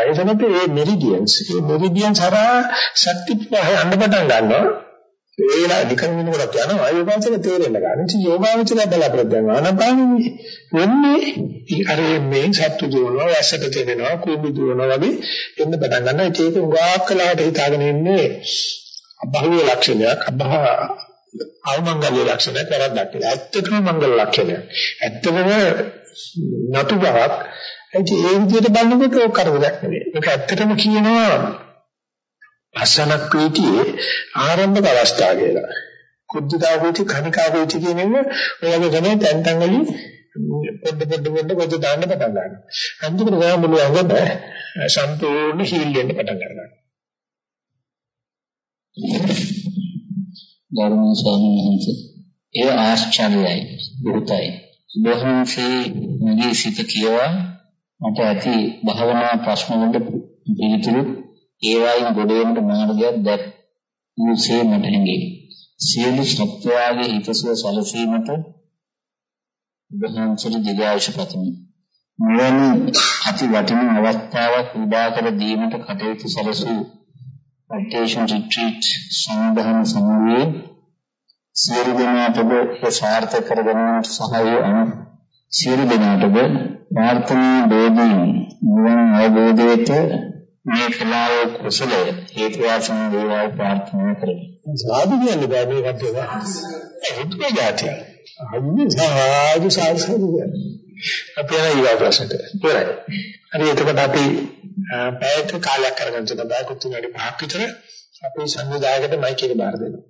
ඒ තමයි මේ මෙරිඩියන්ස්. මේ මෙරිඩියන්ස් හරහා ශක්ති ප්‍රවාහය යන්න පටන් ගන්නවා. ඒලා නිකන් වෙනකොට යනවා යෝගාවචර තේරෙන්න ගන්න. ඉතින් යෝගාවචර බලාපොරොත්තු වෙනවා අනපානෙ වෙන්නේ අර මේ සත්තු දුවනවා ඇසට තේරෙනවා කුඹු දුවනවා වගේ එන්න පටන් ගන්නවා. ඒක උගාක් කලකට හිතාගෙන ඉන්නේ අභාවීය ලක්ෂණයක් අභා අවමංගල්‍ය ලක්ෂණයක් වැරද්දක් කියලා. ඇත්තටම මංගල ලක්ෂණයක්. ඇත්තටම නතු බවක්. ඒ විදිහට බලනකොට ඔය කරදරයක් නෙවෙයි. ඒක ඇත්තටම කියනවා අසනක් වීතියේ ආරම්භක අවස්ථාව කියලා. කුද්ධිතා වීති කණිකා වීති කියන එක ඔයගේ ගමේ තැන් තැන් වලින් පොඩ පොඩ පොඩ පොඩ දාන්න පටන් ගන්නවා. අන්තිමට ගාම මුළු අඟම සම්පූර්ණ හීල් වෙන්න පටන් ගන්නවා. ගෞරවනීය ස්වාමීන් වහන්සේ ඒ ආශ්චර්යයි බුතයි. බොහොමසේ මගේ සිත කියවා මට ඇති භාවනා ප්‍රශ්න වලට පිළිතුරු ඒ වයින් ගොඩ වෙන්න මාර්ගයක් දැක් ඌසේ මට හැඟේ. සියලු සත්වයාගේ හිතසුව සැලසීමට උභාන්සරි දිගායුෂ පතමි. මෙවැනි අති වටිනා අවස්ථාවක් උදා කර දීමට කටයුතු සැලසූ meditation retreat සම්බන්ධ සමුවේ සියලු දෙනාටද සාර්ථක කර ගැනීමට සහාය අනු සියලු දෙනාටද ප්‍රාර්ථනා බෝධීන් නිවන අවබෝධයට මේ කලාව කුසල හේතු වාසන වේවා ප්‍රාර්ථනා කරමි. සාදු කියන්නේ බෑ මේ කටේද? ඒකේ જાතිය. අන්නේ සාදු සාදු අපි යන ඊගා ප්‍රශ්නට. ඉවරයි. හරි එතකොට අපි පැයක කාලයක් අරගෙන තමයි බය කුතු වැඩි පහක් විතර අපේ සංවිධායකට මයික් එක බාර දෙනවා.